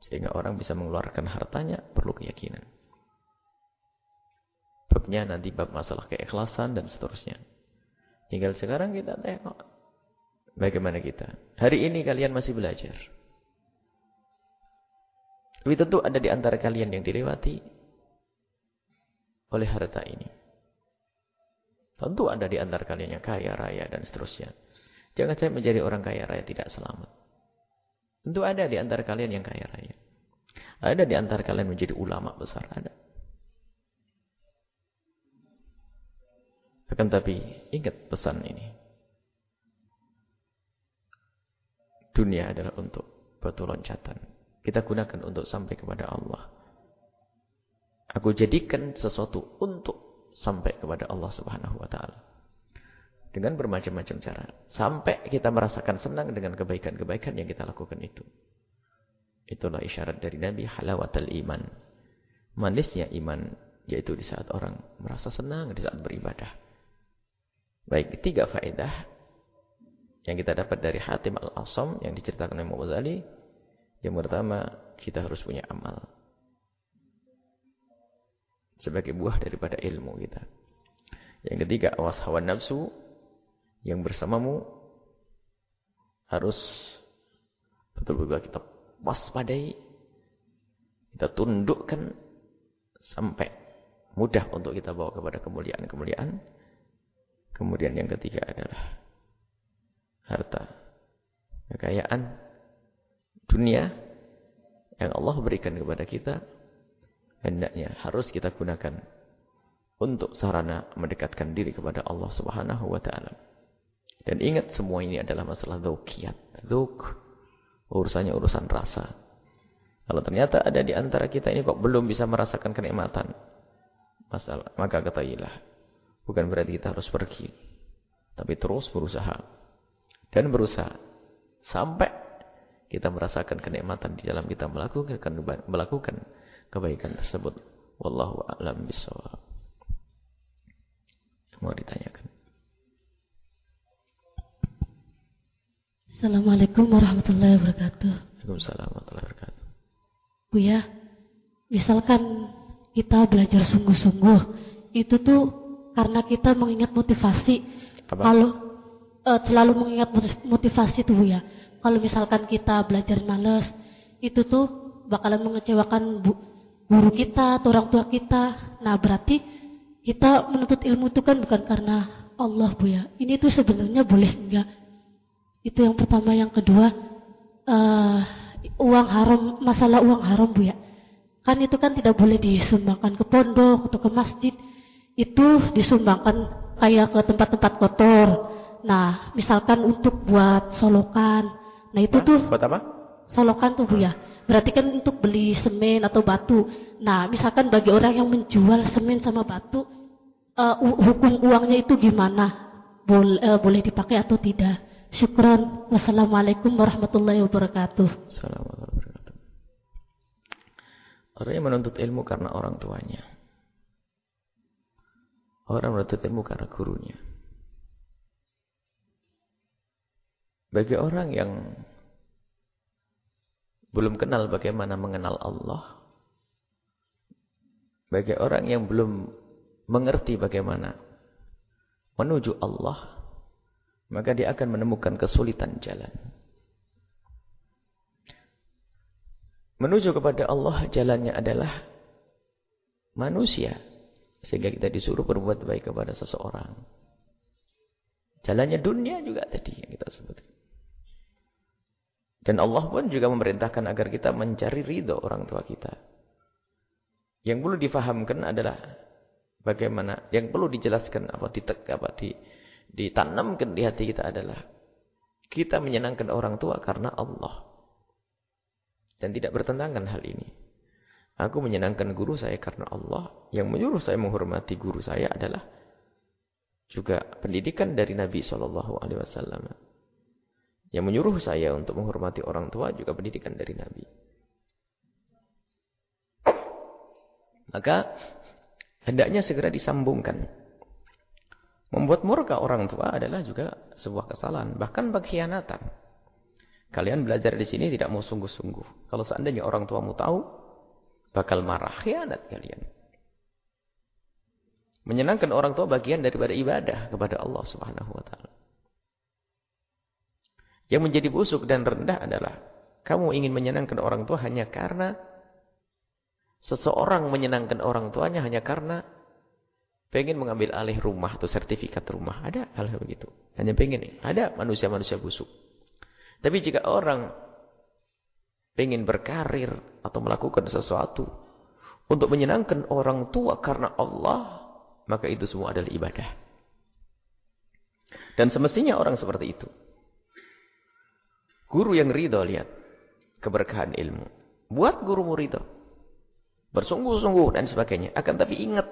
Sehingga orang bisa mengeluarkan hartanya perlu keyakinan. Babnya nanti bab masalah keikhlasan dan seterusnya. Tinggal sekarang kita tengok. Bagaimana kita. Hari ini kalian masih belajar. Tapi tentu ada di antara kalian yang dilewati oleh harta ini. Tentu ada di antara kalian yang kaya raya dan seterusnya. Jangan saya menjadi orang kaya raya tidak selamat. Tentu ada di antara kalian yang kaya raya. Ada di antara kalian menjadi ulama besar. Ada. Akan tapi ingat pesan ini. Dunia adalah untuk batu loncatan. Kita gunakan untuk sampai kepada Allah. Aku jadikan sesuatu untuk sampai kepada Allah Subhanahu wa taala. Dengan bermacam-macam cara. Sampai kita merasakan senang dengan kebaikan-kebaikan yang kita lakukan itu. Itulah isyarat dari Nabi halawatul iman. Manisnya iman yaitu di saat orang merasa senang di saat beribadah. Baik, tiga faedah yang kita dapat dari Hatim Al-Asam yang diceritakan oleh Muhammad Ghazali. Yang pertama, kita harus punya amal. Sebagai buah daripada ilmu kita. Yang ketiga, awas hawa nafsu yang bersamamu harus betul-betul kita waspadai. Kita tundukkan sampai mudah untuk kita bawa kepada kemuliaan-kemuliaan. Kemudian yang ketiga adalah harta. Kekayaan dunia yang Allah berikan kepada kita hendaknya harus kita gunakan untuk sarana mendekatkan diri kepada Allah Subhanahu wa taala. Dan ingat semua ini adalah masalah dzauqiyat. Dzauq urusannya urusan rasa. Kalau ternyata ada di antara kita ini kok belum bisa merasakan kenikmatan, masalah maka ketahuilah Bukan berarti kita harus pergi. Tapi terus berusaha. Dan berusaha. Sampai kita merasakan kenikmatan di dalam kita melakukan melakukan kebaikan tersebut. Wallahu a'lam bishawab. Semua ditanyakan. Assalamualaikum warahmatullahi wabarakatuh. Waalaikumsalam warahmatullahi wabarakatuh. Bu ya, misalkan kita belajar sungguh-sungguh, itu tuh karena kita mengingat motivasi. Apa? Kalau uh, selalu mengingat motivasi tuh ya. Kalau misalkan kita belajar males, itu tuh bakalan mengecewakan bu, guru kita atau orang tua kita. Nah berarti kita menuntut ilmu itu kan bukan karena Allah bu ya. Ini tuh sebenarnya boleh enggak? Itu yang pertama. Yang kedua, uh, uang haram, masalah uang haram bu ya. Kan itu kan tidak boleh disumbangkan ke pondok atau ke masjid itu disumbangkan kayak ke tempat-tempat kotor. Nah, misalkan untuk buat solokan. Nah, itu Hah? tuh Buat apa? solokan tuh Bu ya. Berarti kan untuk beli semen atau batu. Nah, misalkan bagi orang yang menjual semen sama batu, uh, hukum uangnya itu gimana? Boleh, uh, boleh dipakai atau tidak? Syukran. Wassalamualaikum warahmatullahi wabarakatuh. Assalamualaikum warahmatullahi wabarakatuh. Orang yang menuntut ilmu karena orang tuanya. Orang menuntut ilmu karena gurunya. Bagi orang yang belum kenal bagaimana mengenal Allah. Bagi orang yang belum mengerti bagaimana menuju Allah. Maka dia akan menemukan kesulitan jalan. Menuju kepada Allah jalannya adalah manusia. Sehingga kita disuruh berbuat baik kepada seseorang. Jalannya dunia juga tadi yang kita sebutkan. Dan Allah pun juga memerintahkan agar kita mencari ridho orang tua kita. Yang perlu difahamkan adalah bagaimana, yang perlu dijelaskan apa ditek apa di ditanamkan di hati kita adalah kita menyenangkan orang tua karena Allah. Dan tidak bertentangan hal ini. Aku menyenangkan guru saya karena Allah. Yang menyuruh saya menghormati guru saya adalah juga pendidikan dari Nabi Shallallahu Alaihi Wasallam. Yang menyuruh saya untuk menghormati orang tua juga pendidikan dari Nabi. Maka hendaknya segera disambungkan. Membuat murka orang tua adalah juga sebuah kesalahan, bahkan pengkhianatan. Kalian belajar di sini tidak mau sungguh-sungguh. Kalau seandainya orang tuamu tahu, bakal marah, khianat kalian. Menyenangkan orang tua bagian daripada ibadah kepada Allah Subhanahu wa taala. Yang menjadi busuk dan rendah adalah kamu ingin menyenangkan orang tua hanya karena seseorang menyenangkan orang tuanya hanya karena pengen mengambil alih rumah atau sertifikat rumah. Ada hal, -hal begitu. Hanya pengen. Ada manusia-manusia busuk. Tapi jika orang pengen berkarir atau melakukan sesuatu untuk menyenangkan orang tua karena Allah, maka itu semua adalah ibadah. Dan semestinya orang seperti itu. Guru yang ridho lihat keberkahan ilmu. Buat gurumu ridho. Bersungguh-sungguh dan sebagainya. Akan tapi ingat.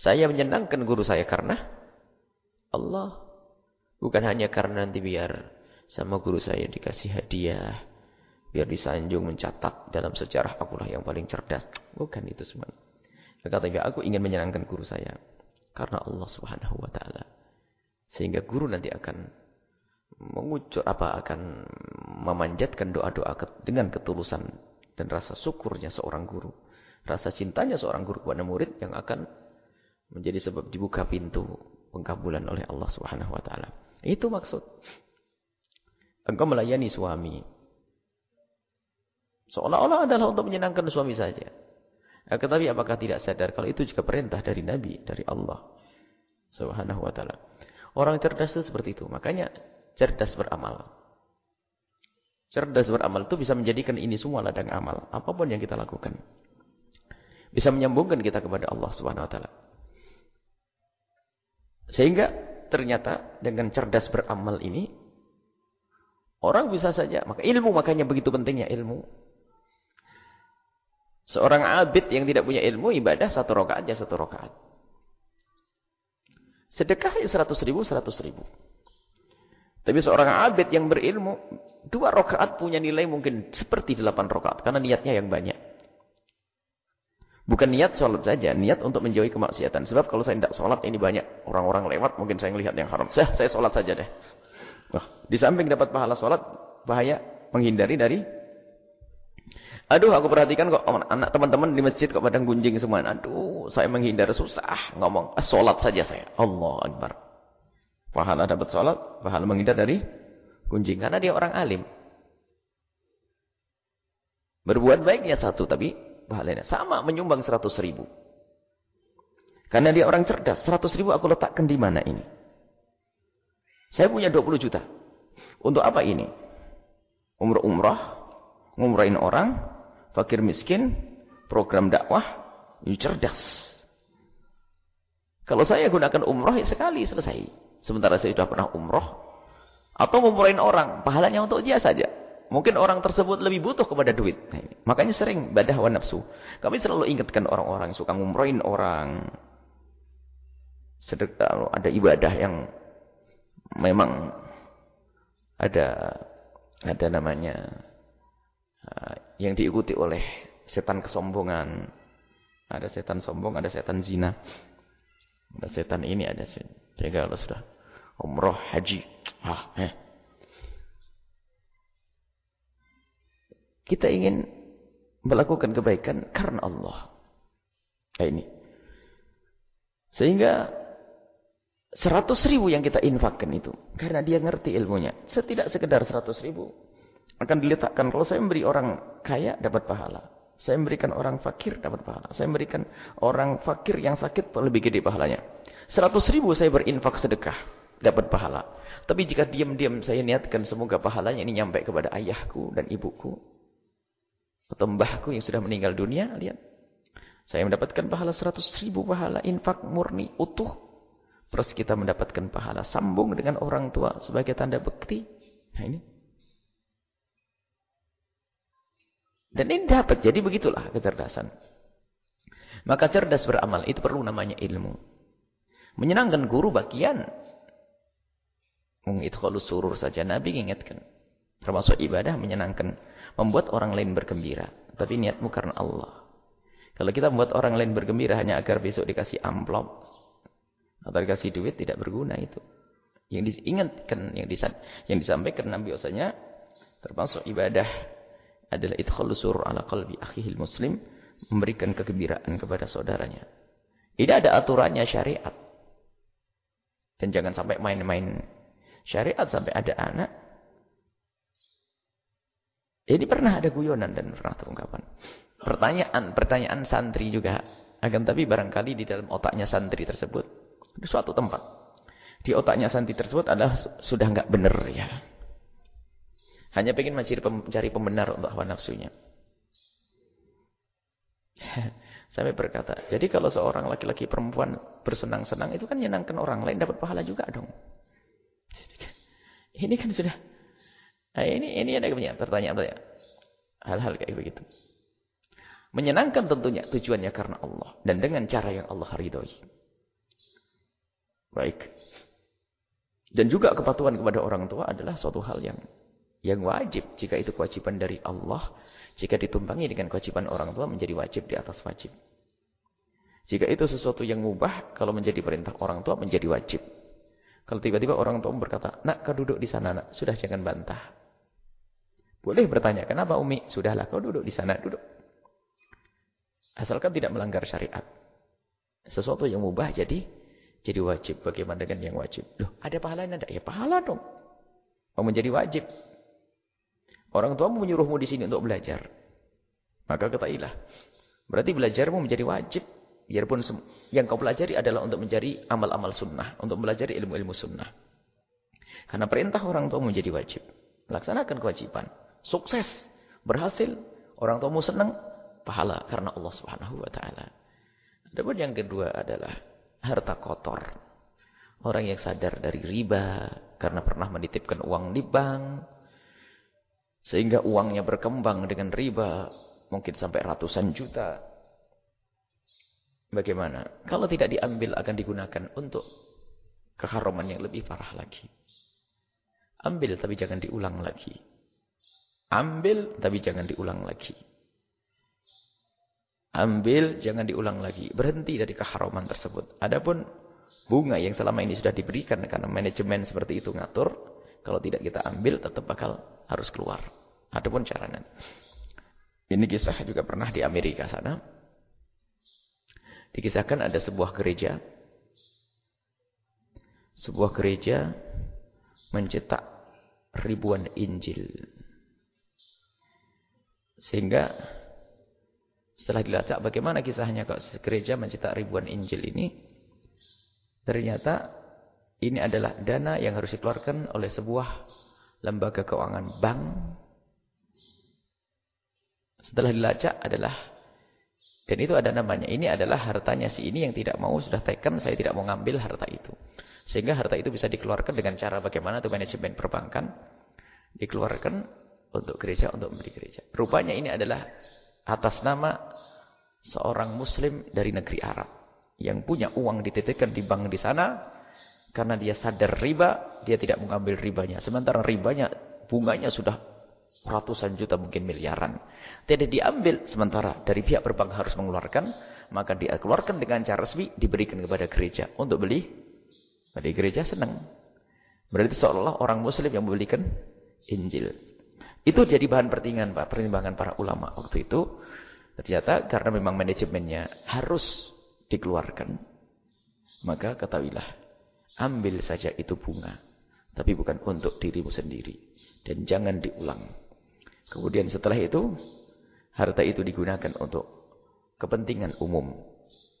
Saya menyenangkan guru saya karena Allah. Bukan hanya karena nanti biar sama guru saya dikasih hadiah. Biar disanjung mencatat dalam sejarah akulah yang paling cerdas. Bukan itu semua. Kata dia, aku ingin menyenangkan guru saya. Karena Allah subhanahu wa ta'ala. Sehingga guru nanti akan mengucur apa akan memanjatkan doa-doa dengan ketulusan dan rasa syukurnya seorang guru, rasa cintanya seorang guru kepada murid yang akan menjadi sebab dibuka pintu pengkabulan oleh Allah Subhanahu wa taala. Itu maksud. Engkau melayani suami. Seolah-olah adalah untuk menyenangkan suami saja. Tetapi apakah tidak sadar kalau itu juga perintah dari Nabi, dari Allah Subhanahu wa taala. Orang cerdas itu seperti itu. Makanya cerdas beramal. Cerdas beramal itu bisa menjadikan ini semua ladang amal. Apa pun yang kita lakukan. Bisa menyambungkan kita kepada Allah Subhanahu Wa Taala. Sehingga ternyata dengan cerdas beramal ini. Orang bisa saja. Maka ilmu makanya begitu pentingnya ilmu. Seorang abid yang tidak punya ilmu ibadah satu rokaat aja satu rokaat. Sedekah ya seratus ribu, seratus ribu. Tapi seorang abid yang berilmu, dua rakaat punya nilai mungkin seperti delapan rakaat. Karena niatnya yang banyak. Bukan niat sholat saja, niat untuk menjauhi kemaksiatan. Sebab kalau saya tidak sholat, ini banyak orang-orang lewat, mungkin saya melihat yang haram. Saya, saya sholat saja deh. Di samping dapat pahala sholat, bahaya menghindari dari Aduh, aku perhatikan kok anak teman-teman di masjid kok pada gunjing semua. Aduh, saya menghindar susah ngomong. Ah, sholat saja saya. Allah Akbar. Pahala dapat sholat, pahala menghindar dari kunjing. Karena dia orang alim. Berbuat baiknya satu, tapi pahalanya sama menyumbang seratus ribu. Karena dia orang cerdas, seratus ribu aku letakkan di mana ini? Saya punya 20 juta. Untuk apa ini? Umrah-umrah, ngumrahin orang, fakir miskin, program dakwah, ini cerdas. Kalau saya gunakan umrah, ya sekali selesai. Sementara saya sudah pernah umroh. Atau ngumrohin orang. Pahalanya untuk dia saja. Mungkin orang tersebut lebih butuh kepada duit. Nah, makanya sering badah wa nafsu. Kami selalu ingatkan orang-orang suka ngumrohin orang. Sedekah, ada ibadah yang memang ada ada namanya uh, yang diikuti oleh setan kesombongan. Ada setan sombong, ada setan zina. Ada setan ini, ada setan. Jadi kalau sudah umroh, haji, ah, eh. Kita ingin melakukan kebaikan karena Allah. Nah, ini. Sehingga seratus ribu yang kita infakkan itu. Karena dia ngerti ilmunya. Setidak sekedar seratus ribu. Akan diletakkan. Kalau saya memberi orang kaya, dapat pahala. Saya memberikan orang fakir dapat pahala. Saya memberikan orang fakir yang sakit lebih gede pahalanya. Seratus ribu saya berinfak sedekah. Dapat pahala. Tapi jika diam-diam saya niatkan semoga pahalanya ini nyampe kepada ayahku dan ibuku. Atau mbahku yang sudah meninggal dunia. Lihat. Saya mendapatkan pahala seratus ribu pahala. Infak murni utuh. Terus kita mendapatkan pahala. Sambung dengan orang tua sebagai tanda bekti. Nah ini. Dan ini dapat. Jadi begitulah kecerdasan. Maka cerdas beramal itu perlu namanya ilmu. Menyenangkan guru bagian. Mengidkhalus surur saja Nabi ingatkan. Termasuk ibadah menyenangkan. Membuat orang lain bergembira. Tapi niatmu karena Allah. Kalau kita membuat orang lain bergembira hanya agar besok dikasih amplop. Atau dikasih duit tidak berguna itu. Yang diingatkan, yang, yang disampaikan Nabi osanya termasuk ibadah adalah idkhalu surur ala qalbi akhihil muslim. Memberikan kegembiraan kepada saudaranya. Ini ada aturannya syariat. Dan jangan sampai main-main syariat sampai ada anak. Ini pernah ada guyonan dan pernah terungkapan. Pertanyaan, pertanyaan santri juga. Akan tapi barangkali di dalam otaknya santri tersebut. Di suatu tempat. Di otaknya santri tersebut adalah sudah enggak benar ya. Hanya ingin mencari pembenar untuk hawa nafsunya. Sampai berkata, jadi kalau seorang laki-laki perempuan bersenang-senang, itu kan menyenangkan orang lain, dapat pahala juga dong. Ini kan sudah, nah ini ini ada pertanyaan-pertanyaan. Hal-hal kayak begitu. Menyenangkan tentunya tujuannya karena Allah. Dan dengan cara yang Allah ridhoi. Baik. Dan juga kepatuhan kepada orang tua adalah suatu hal yang yang wajib. Jika itu kewajiban dari Allah, jika ditumpangi dengan kewajiban orang tua menjadi wajib di atas wajib. Jika itu sesuatu yang mubah, kalau menjadi perintah orang tua menjadi wajib. Kalau tiba-tiba orang tua berkata, nak kau duduk di sana nak, sudah jangan bantah. Boleh bertanya, kenapa Umi? Sudahlah kau duduk di sana, duduk. Asalkan tidak melanggar syariat. Sesuatu yang mubah jadi jadi wajib. Bagaimana dengan yang wajib? Loh, ada pahalanya enggak? Ya pahala dong. Mau menjadi wajib. Orang tua menyuruhmu di sini untuk belajar. Maka ketahuilah. Berarti belajarmu menjadi wajib. Biarpun yang kau pelajari adalah untuk mencari amal-amal sunnah. Untuk belajar ilmu-ilmu sunnah. Karena perintah orang tua menjadi wajib. Laksanakan kewajiban. Sukses. Berhasil. Orang tuamu senang. Pahala. Karena Allah subhanahu wa ta'ala. Adapun yang kedua adalah harta kotor. Orang yang sadar dari riba. Karena pernah menitipkan uang di bank sehingga uangnya berkembang dengan riba. Mungkin sampai ratusan juta. Bagaimana? Kalau tidak diambil akan digunakan untuk keharuman yang lebih parah lagi. Ambil tapi jangan diulang lagi. Ambil tapi jangan diulang lagi. Ambil jangan diulang lagi. Berhenti dari keharuman tersebut. Adapun bunga yang selama ini sudah diberikan karena manajemen seperti itu ngatur. Kalau tidak kita ambil tetap bakal harus keluar. Adapun caranya. Ini kisah juga pernah di Amerika sana. Dikisahkan ada sebuah gereja. Sebuah gereja mencetak ribuan Injil. Sehingga setelah dilacak bagaimana kisahnya kok gereja mencetak ribuan Injil ini. Ternyata ini adalah dana yang harus dikeluarkan oleh sebuah lembaga keuangan bank. Setelah dilacak adalah Dan itu ada namanya. Ini adalah hartanya si ini yang tidak mau sudah taken, saya tidak mau ngambil harta itu. Sehingga harta itu bisa dikeluarkan dengan cara bagaimana itu manajemen perbankan. Dikeluarkan untuk gereja, untuk memberi gereja. Rupanya ini adalah atas nama seorang muslim dari negeri Arab. Yang punya uang dititipkan di bank di sana. Karena dia sadar riba, dia tidak mengambil ribanya. Sementara ribanya, bunganya sudah ratusan juta mungkin miliaran. Tidak diambil sementara dari pihak perbankan harus mengeluarkan, maka dia keluarkan dengan cara resmi diberikan kepada gereja untuk beli. Beli gereja senang. Berarti seolah-olah orang muslim yang membelikan Injil. Itu jadi bahan pertimbangan Pak, pertimbangan para ulama waktu itu. Ternyata karena memang manajemennya harus dikeluarkan. Maka ketahuilah, ambil saja itu bunga. Tapi bukan untuk dirimu sendiri. Dan jangan diulang. Kemudian setelah itu, harta itu digunakan untuk kepentingan umum.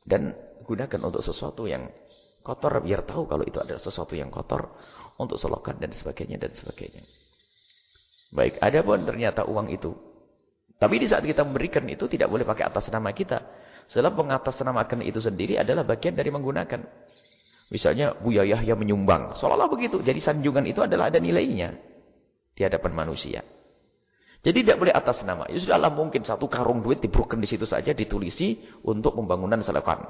Dan gunakan untuk sesuatu yang kotor, biar tahu kalau itu adalah sesuatu yang kotor. Untuk selokan dan sebagainya dan sebagainya. Baik, ada pun ternyata uang itu. Tapi di saat kita memberikan itu tidak boleh pakai atas nama kita. Sebab mengatasnamakan itu sendiri adalah bagian dari menggunakan. Misalnya Buya Yahya menyumbang. Seolah-olah begitu. Jadi sanjungan itu adalah ada nilainya. Di hadapan manusia. Jadi tidak boleh atas nama. Ya sudahlah mungkin satu karung duit dibroken di situ saja ditulisi untuk pembangunan selepan.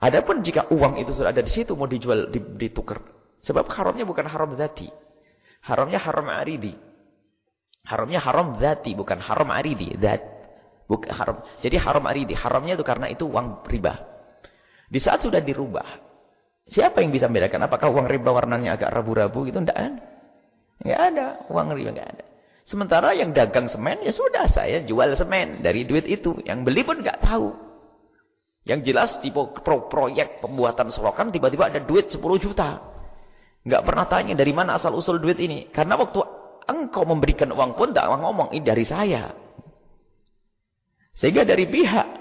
Adapun jika uang itu sudah ada di situ mau dijual ditukar. Sebab haramnya bukan haram zati. Haramnya haram aridi. Haramnya haram zati bukan haram aridi. Zat. Bukan haram. Jadi haram aridi. Haramnya itu karena itu uang riba. Di saat sudah dirubah. Siapa yang bisa membedakan apakah uang riba warnanya agak rabu-rabu gitu? Tidak kan? Enggak ada. Uang riba enggak ada. Sementara yang dagang semen, ya sudah saya jual semen dari duit itu. Yang beli pun nggak tahu. Yang jelas di pro proyek pembuatan selokan tiba-tiba ada duit 10 juta. Nggak pernah tanya dari mana asal usul duit ini. Karena waktu engkau memberikan uang pun tak ngomong ini dari saya. Sehingga dari pihak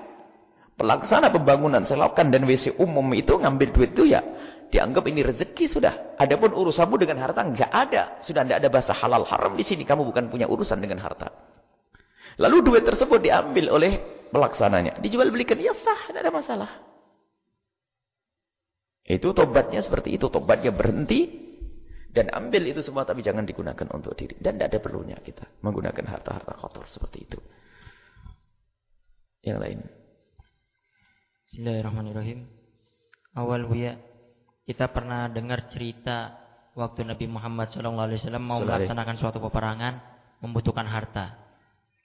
pelaksana pembangunan selokan dan WC umum itu ngambil duit itu ya Dianggap ini rezeki sudah. Adapun urusanmu dengan harta enggak ada. Sudah enggak ada bahasa halal haram di sini. Kamu bukan punya urusan dengan harta. Lalu duit tersebut diambil oleh pelaksananya. Dijual belikan. Ya sah. Tidak ada masalah. Itu tobatnya seperti itu. Tobatnya berhenti. Dan ambil itu semua. Tapi jangan digunakan untuk diri. Dan tidak ada perlunya kita. Menggunakan harta-harta kotor seperti itu. Yang lain. Bismillahirrahmanirrahim. Awal buya kita pernah dengar cerita waktu Nabi Muhammad SAW mau melaksanakan suatu peperangan membutuhkan harta.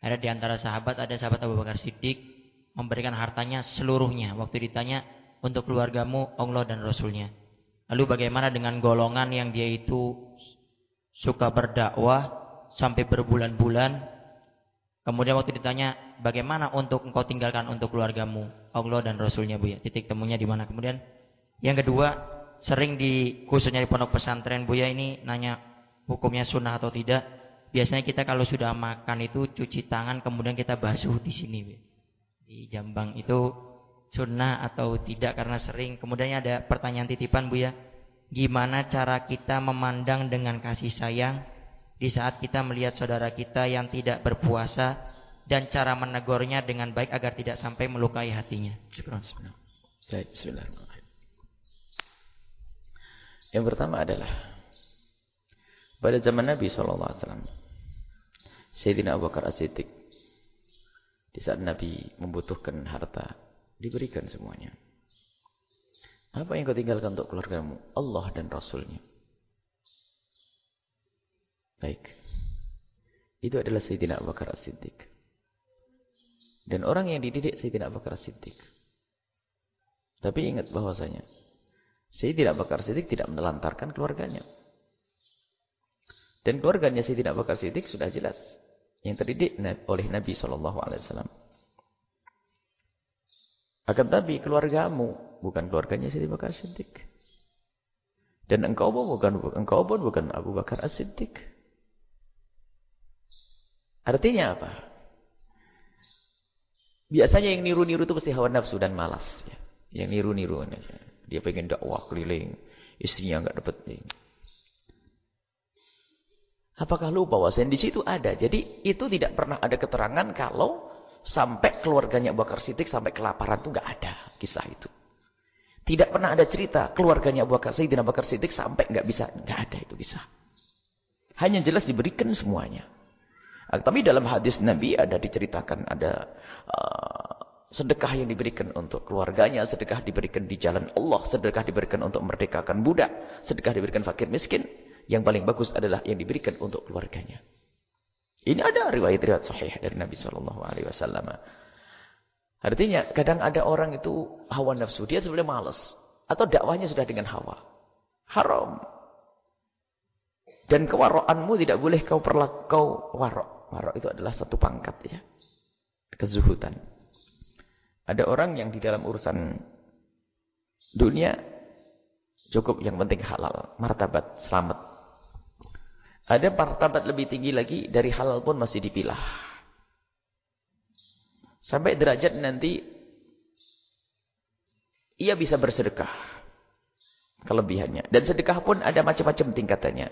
Ada di antara sahabat, ada sahabat Abu Bakar Siddiq memberikan hartanya seluruhnya. Waktu ditanya untuk keluargamu, Allah dan Rasulnya. Lalu bagaimana dengan golongan yang dia itu suka berdakwah sampai berbulan-bulan. Kemudian waktu ditanya bagaimana untuk engkau tinggalkan untuk keluargamu, Allah dan Rasulnya bu ya. Titik temunya di mana? Kemudian yang kedua sering di khususnya di pondok pesantren Buya ini nanya hukumnya sunnah atau tidak. Biasanya kita kalau sudah makan itu cuci tangan kemudian kita basuh di sini. Di jambang itu sunnah atau tidak karena sering. Kemudian ada pertanyaan titipan Buya. Gimana cara kita memandang dengan kasih sayang di saat kita melihat saudara kita yang tidak berpuasa dan cara menegurnya dengan baik agar tidak sampai melukai hatinya. Bismillahirrahmanirrahim. Yang pertama adalah pada zaman Nabi SAW, Sayyidina Abu Bakar As-Siddiq, di saat Nabi membutuhkan harta, diberikan semuanya. Apa yang kau tinggalkan untuk keluargamu? Allah dan Rasulnya. Baik. Itu adalah Sayyidina Abu Bakar As-Siddiq. Dan orang yang dididik Sayyidina Abu Bakar As-Siddiq. Tapi ingat bahwasanya saya tidak Bakar Siddiq tidak menelantarkan keluarganya. Dan keluarganya saya tidak Bakar Siddiq sudah jelas. Yang terdidik oleh Nabi SAW. Akan tapi keluargamu bukan keluarganya Siti Bakar Siddiq. Dan engkau pun bukan engkau pun bukan Abu Bakar As-Siddiq. Artinya apa? Biasanya yang niru-niru itu pasti hawa nafsu dan malas. Ya. Yang niru-niru. Dia pengen dakwah keliling. Istrinya nggak dapat. Apakah lupa wasen di situ ada? Jadi itu tidak pernah ada keterangan kalau sampai keluarganya Bakar Siddiq sampai kelaparan itu nggak ada kisah itu. Tidak pernah ada cerita keluarganya Abu Bakar Abu Bakar Siddiq sampai nggak bisa, nggak ada itu kisah. Hanya jelas diberikan semuanya. Ah, tapi dalam hadis Nabi ada diceritakan ada uh, sedekah yang diberikan untuk keluarganya, sedekah diberikan di jalan Allah, sedekah diberikan untuk merdekakan budak, sedekah diberikan fakir miskin. Yang paling bagus adalah yang diberikan untuk keluarganya. Ini ada riwayat-riwayat sahih dari Nabi Shallallahu Alaihi Wasallam. Artinya kadang ada orang itu hawa nafsu dia sebenarnya malas atau dakwahnya sudah dengan hawa. Haram. Dan kewaroanmu tidak boleh kau perlaku kau warok. Warok itu adalah satu pangkat ya. Kezuhudan. Ada orang yang di dalam urusan dunia cukup yang penting halal, martabat, selamat. Ada martabat lebih tinggi lagi dari halal pun masih dipilah. Sampai derajat nanti ia bisa bersedekah. Kelebihannya. Dan sedekah pun ada macam-macam tingkatannya.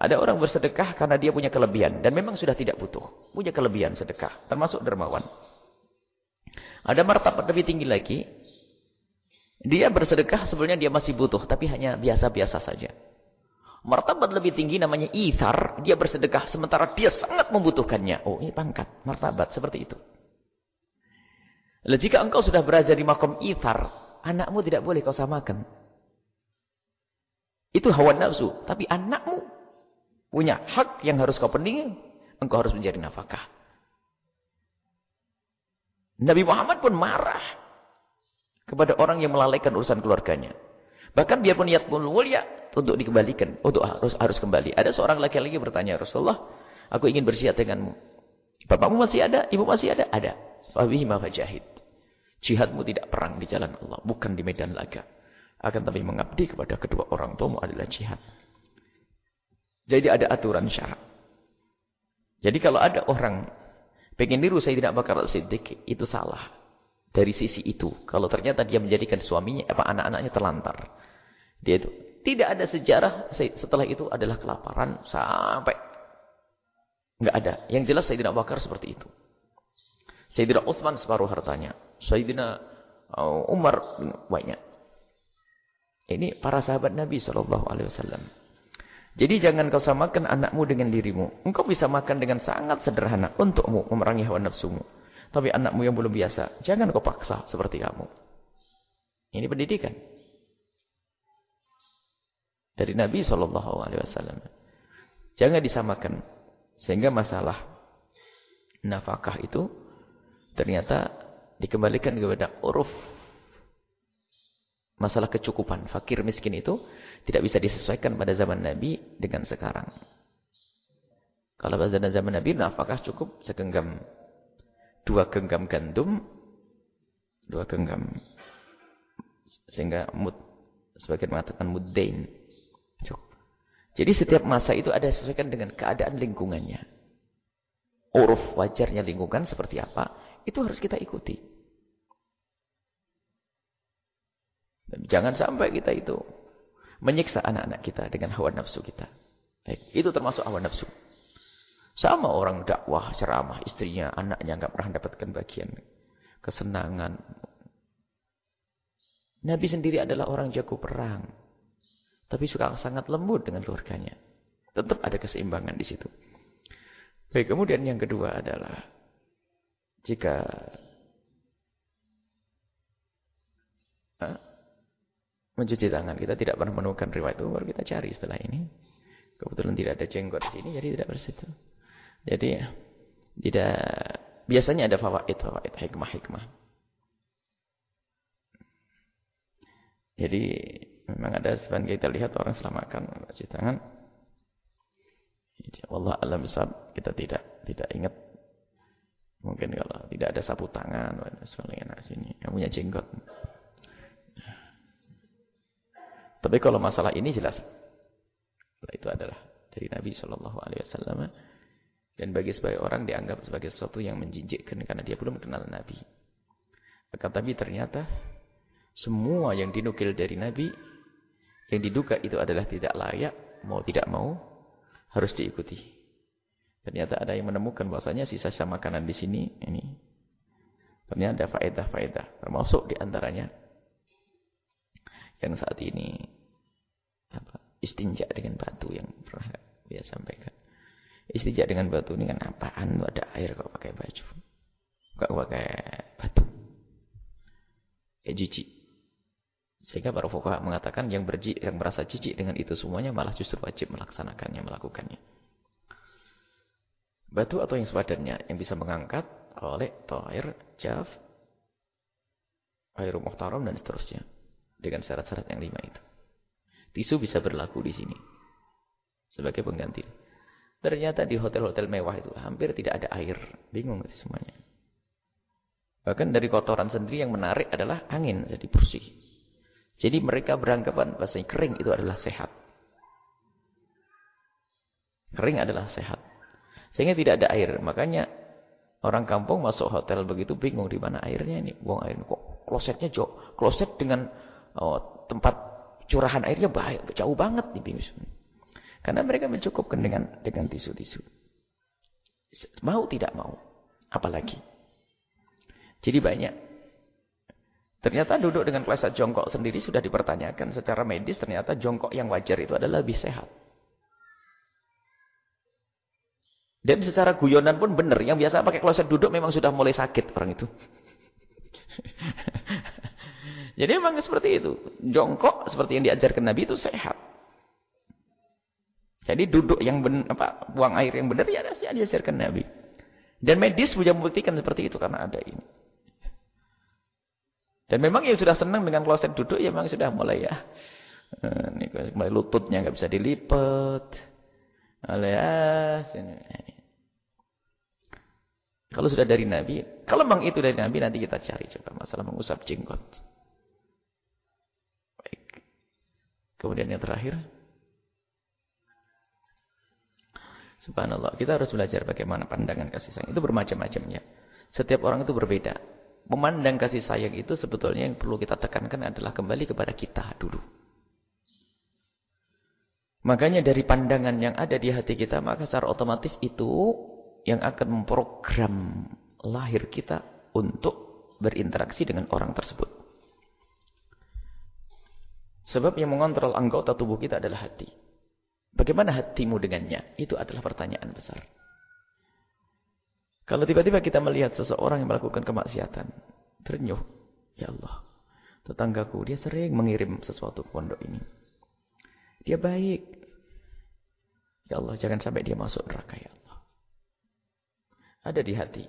Ada orang bersedekah karena dia punya kelebihan. Dan memang sudah tidak butuh. Punya kelebihan sedekah. Termasuk dermawan. Ada martabat lebih tinggi lagi. Dia bersedekah sebenarnya dia masih butuh. Tapi hanya biasa-biasa saja. Martabat lebih tinggi namanya ithar. Dia bersedekah sementara dia sangat membutuhkannya. Oh ini pangkat, martabat seperti itu. Lalu jika engkau sudah berada di makom ithar. Anakmu tidak boleh kau samakan. Itu hawa nafsu. Tapi anakmu punya hak yang harus kau penuhi. Engkau harus menjadi nafkah. Nabi Muhammad pun marah kepada orang yang melalaikan urusan keluarganya. Bahkan biarpun niat mulia, untuk dikembalikan, untuk harus harus kembali. Ada seorang laki-laki bertanya, Rasulullah, aku ingin bersihat denganmu. Bapakmu masih ada? Ibu masih ada? Ada. Fabihima fajahid. Jihadmu tidak perang di jalan Allah, bukan di medan laga. Akan tapi mengabdi kepada kedua orang tuamu adalah jihad. Jadi ada aturan syarat. Jadi kalau ada orang pengen niru saya tidak bakar Siddiq, itu salah. Dari sisi itu. Kalau ternyata dia menjadikan suaminya, apa anak-anaknya terlantar. Dia itu tidak ada sejarah setelah itu adalah kelaparan sampai nggak ada. Yang jelas Sayyidina Abu Bakar seperti itu. Sayyidina Utsman separuh hartanya. Sayyidina uh, Umar banyak. Ini para sahabat Nabi Shallallahu Alaihi Wasallam. Jadi jangan kau samakan anakmu dengan dirimu. Engkau bisa makan dengan sangat sederhana untukmu memerangi hawa nafsumu. Tapi anakmu yang belum biasa, jangan kau paksa seperti kamu. Ini pendidikan dari Nabi Wasallam. Jangan disamakan sehingga masalah nafkah itu ternyata dikembalikan kepada uruf masalah kecukupan fakir miskin itu tidak bisa disesuaikan pada zaman Nabi dengan sekarang. Kalau pada zaman Nabi nafkah cukup segenggam dua genggam gandum, dua genggam sehingga mud sebagian mengatakan muddain jadi setiap masa itu ada sesuaikan dengan keadaan lingkungannya. Uruf wajarnya lingkungan seperti apa, itu harus kita ikuti. Jangan sampai kita itu menyiksa anak-anak kita dengan hawa nafsu kita. Baik, itu termasuk hawa nafsu. Sama orang dakwah, ceramah, istrinya, anaknya nggak pernah dapatkan bagian kesenangan. Nabi sendiri adalah orang jago perang. Tapi suka sangat lembut dengan keluarganya. Tetap ada keseimbangan di situ. Baik, kemudian yang kedua adalah jika mencuci tangan kita tidak pernah menemukan riwayat itu baru kita cari setelah ini. Kebetulan tidak ada jenggot di sini jadi tidak bersitu. Jadi tidak biasanya ada fawaid fawaid hikmah-hikmah. Jadi Memang ada sebagian kita lihat orang setelah makan cuci tangan. Allah alam sab kita tidak tidak ingat. Mungkin kalau tidak ada sapu tangan dan sebagainya sini. Yang punya jenggot. Tapi kalau masalah ini jelas. Itu adalah dari Nabi Shallallahu Alaihi Wasallam. Dan bagi sebagai orang dianggap sebagai sesuatu yang menjinjikkan karena dia belum kenal Nabi. Akan tapi ternyata semua yang dinukil dari Nabi yang diduga itu adalah tidak layak, mau tidak mau, harus diikuti. Ternyata ada yang menemukan bahwasanya sisa-sisa makanan di sini, ini Ini ada faedah-faedah. Termasuk di antaranya yang saat ini apa, istinja dengan batu yang pernah dia sampaikan. Istinja dengan batu ini kan apaan? Ada air kok pakai baju. Kok pakai batu. Ya. Sehingga para fuqaha mengatakan yang berji, yang merasa jijik dengan itu semuanya malah justru wajib melaksanakannya, melakukannya. Batu atau yang sepadannya yang bisa mengangkat oleh toir, jaf, air muhtaram dan seterusnya. Dengan syarat-syarat yang lima itu. Tisu bisa berlaku di sini. Sebagai pengganti. Ternyata di hotel-hotel mewah itu hampir tidak ada air. Bingung semuanya. Bahkan dari kotoran sendiri yang menarik adalah angin. Jadi bersih. Jadi mereka beranggapan bahasanya kering itu adalah sehat. Kering adalah sehat. Sehingga tidak ada air. Makanya orang kampung masuk hotel begitu bingung di mana airnya ini. Buang air. Kok klosetnya jauh. Kloset dengan oh, tempat curahan airnya bahaya, jauh banget di bingung. Karena mereka mencukupkan dengan dengan tisu-tisu. Mau tidak mau. Apalagi. Jadi banyak Ternyata duduk dengan kelas jongkok sendiri sudah dipertanyakan secara medis ternyata jongkok yang wajar itu adalah lebih sehat. Dan secara guyonan pun benar. Yang biasa pakai kloset duduk memang sudah mulai sakit orang itu. Jadi memang seperti itu. Jongkok seperti yang diajarkan Nabi itu sehat. Jadi duduk yang ben, apa, buang air yang benar ya yang diajarkan Nabi. Dan medis bisa membuktikan seperti itu karena ada ini. Dan memang yang sudah senang dengan kloset duduk ya memang sudah mulai ya. Eh, ini mulai lututnya nggak bisa dilipat. Alias ini. Kalau sudah dari Nabi, kalau memang itu dari Nabi nanti kita cari coba masalah mengusap jenggot. Baik. Kemudian yang terakhir. Subhanallah, kita harus belajar bagaimana pandangan kasih sayang. Itu bermacam-macamnya. Setiap orang itu berbeda. Memandang kasih sayang itu sebetulnya yang perlu kita tekankan adalah kembali kepada kita dulu. Makanya dari pandangan yang ada di hati kita, maka secara otomatis itu yang akan memprogram lahir kita untuk berinteraksi dengan orang tersebut. Sebab yang mengontrol anggota tubuh kita adalah hati. Bagaimana hatimu dengannya? Itu adalah pertanyaan besar. Kalau tiba-tiba kita melihat seseorang yang melakukan kemaksiatan, ternyuh, ya Allah, tetanggaku dia sering mengirim sesuatu ke pondok ini. Dia baik. Ya Allah, jangan sampai dia masuk neraka ya Allah. Ada di hati.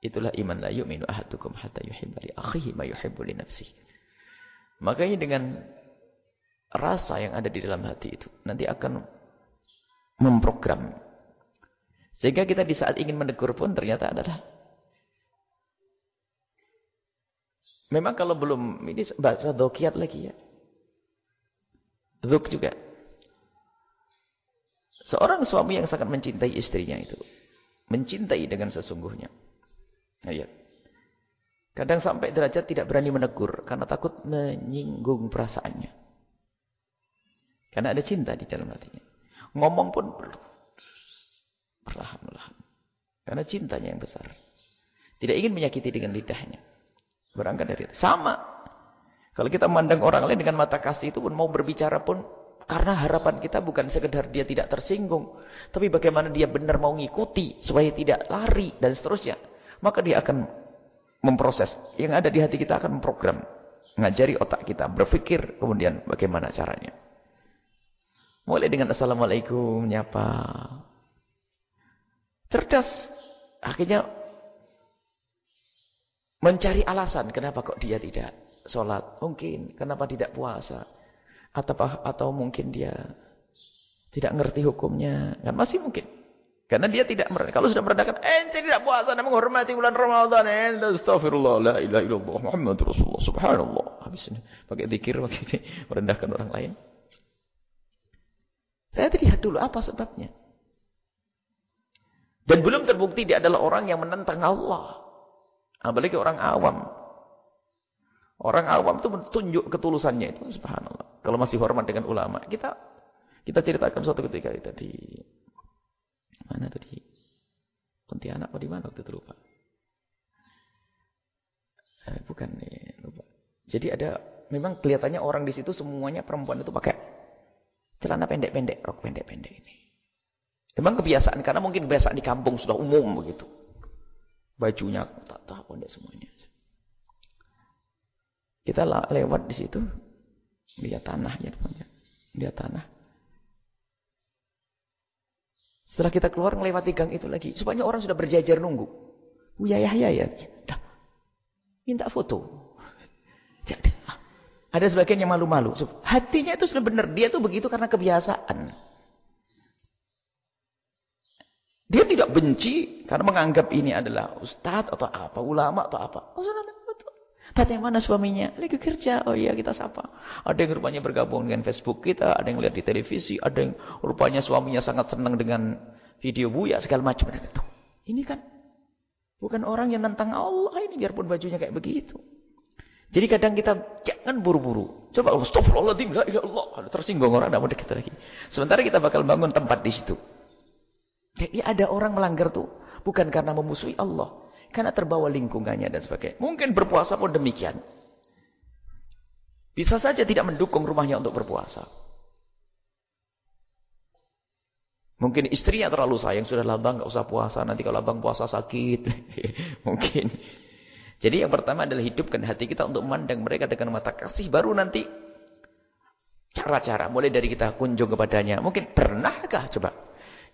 Itulah iman la yu'minu ahadukum hatta yuhibba li akhihi ma yuhibbu li nafsihi. Makanya dengan rasa yang ada di dalam hati itu nanti akan memprogram sehingga kita di saat ingin menegur pun ternyata adalah Memang kalau belum ini bahasa dokiat lagi ya. Duk juga. Seorang suami yang sangat mencintai istrinya itu. Mencintai dengan sesungguhnya. Ya. Kadang sampai derajat tidak berani menegur. Karena takut menyinggung perasaannya. Karena ada cinta di dalam hatinya. Ngomong pun. Perlahan-lahan. Karena cintanya yang besar. Tidak ingin menyakiti dengan lidahnya. Berangkat dari itu. Sama. Kalau kita memandang orang lain dengan mata kasih itu pun mau berbicara pun. Karena harapan kita bukan sekedar dia tidak tersinggung. Tapi bagaimana dia benar mau ngikuti. Supaya tidak lari dan seterusnya. Maka dia akan memproses. Yang ada di hati kita akan memprogram. Ngajari otak kita. Berpikir kemudian bagaimana caranya. Mulai dengan Assalamualaikum. Nyapa. Cerdas. Akhirnya mencari alasan kenapa kok dia tidak sholat. Mungkin kenapa tidak puasa. Atau, atau mungkin dia tidak ngerti hukumnya. Kan masih mungkin. Karena dia tidak kalau sudah merendahkan, ente tidak puasa dan menghormati bulan Ramadan. Ente astagfirullah, la ilaha illallah, Muhammad Rasulullah, subhanallah. Habis ini pakai zikir, pakai ini, merendahkan orang lain. Saya lihat dulu apa sebabnya. Dan belum terbukti dia adalah orang yang menentang Allah. Apalagi orang awam. Orang awam itu menunjuk ketulusannya itu subhanallah. Kalau masih hormat dengan ulama, kita kita ceritakan suatu ketika itu di mana tadi? Pontianak apa di mana waktu itu lupa. Jadi ada memang kelihatannya orang di situ semuanya perempuan itu pakai celana pendek-pendek, rok pendek-pendek ini. Memang kebiasaan karena mungkin kebiasaan di kampung sudah umum begitu. Bajunya tak tahu pendek semuanya. Kita lewat di situ lihat tanahnya depannya. Lihat tanah. Setelah kita keluar melewati gang itu lagi, supaya orang sudah berjajar nunggu. Buya Yahya ya, dah minta foto. Jadi, ada sebagian yang malu-malu. Hatinya itu sudah benar. Dia tuh begitu karena kebiasaan. Dia tidak benci karena menganggap ini adalah ustadz atau apa, ulama atau apa. Oh, Tanya mana suaminya? Lagi kerja. Oh iya kita sapa. Ada yang rupanya bergabung dengan Facebook kita. Ada yang lihat di televisi. Ada yang rupanya suaminya sangat senang dengan video buya segala macam. Ini kan bukan orang yang tentang Allah ini biarpun bajunya kayak begitu. Jadi kadang kita jangan buru-buru. Coba astagfirullahaladzim, la ilaha Allah. Tersinggung orang, tidak mau dekat lagi. Sementara kita bakal bangun tempat di situ. Jadi ada orang melanggar tuh. Bukan karena memusuhi Allah. Karena terbawa lingkungannya dan sebagainya. Mungkin berpuasa pun demikian. Bisa saja tidak mendukung rumahnya untuk berpuasa. Mungkin istrinya terlalu sayang. Sudah labang, nggak usah puasa. Nanti kalau labang puasa sakit. Mungkin. Jadi yang pertama adalah hidupkan hati kita untuk memandang mereka dengan mata kasih. Baru nanti cara-cara. Mulai dari kita kunjung kepadanya. Mungkin pernahkah? Coba.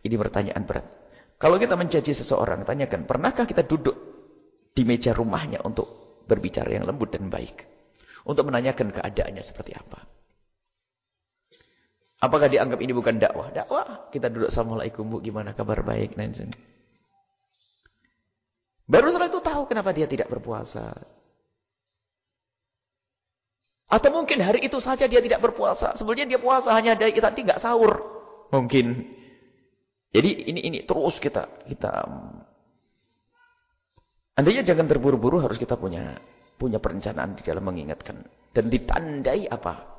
Ini pertanyaan berat. Kalau kita mencaci seseorang, tanyakan. Pernahkah kita duduk di meja rumahnya untuk berbicara yang lembut dan baik? Untuk menanyakan keadaannya seperti apa? Apakah dianggap ini bukan dakwah? Dakwah. Kita duduk. Assalamualaikum bu. Gimana kabar baik? Nanti. Baru setelah itu tahu kenapa dia tidak berpuasa. Atau mungkin hari itu saja dia tidak berpuasa. Sebenarnya dia puasa hanya dari kita tidak sahur. Mungkin. Jadi ini ini terus kita kita Andainya jangan terburu-buru harus kita punya punya perencanaan di dalam mengingatkan dan ditandai apa?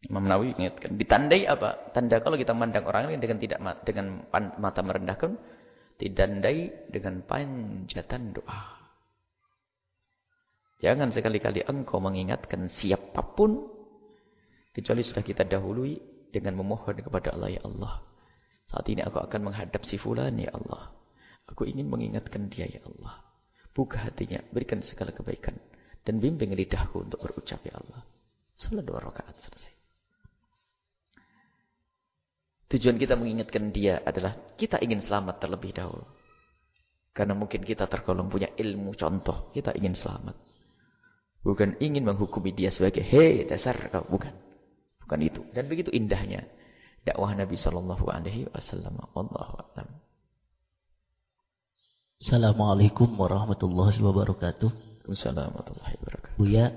Imam Nawawi ingatkan, ditandai apa? Tanda kalau kita mandang orang lain dengan tidak dengan mata merendahkan Ditandai dengan panjatan doa. Jangan sekali-kali engkau mengingatkan siapa pun. Kecuali sudah kita dahului dengan memohon kepada Allah. Ya Allah. Saat ini aku akan menghadap si fulan ya Allah. Aku ingin mengingatkan dia ya Allah. Buka hatinya. Berikan segala kebaikan. Dan bimbing lidahku untuk berucap ya Allah. Salah dua rakaat selesai. Tujuan kita mengingatkan dia adalah kita ingin selamat terlebih dahulu. Karena mungkin kita tergolong punya ilmu contoh. Kita ingin selamat. Bukan ingin menghukumi dia sebagai, hei dasar kau. Bukan. Bukan itu. Dan begitu indahnya. Dakwah Nabi Sallallahu Alaihi Wasallam. a'lam. Assalamualaikum warahmatullahi wabarakatuh. Assalamualaikum warahmatullahi wabarakatuh. Buya,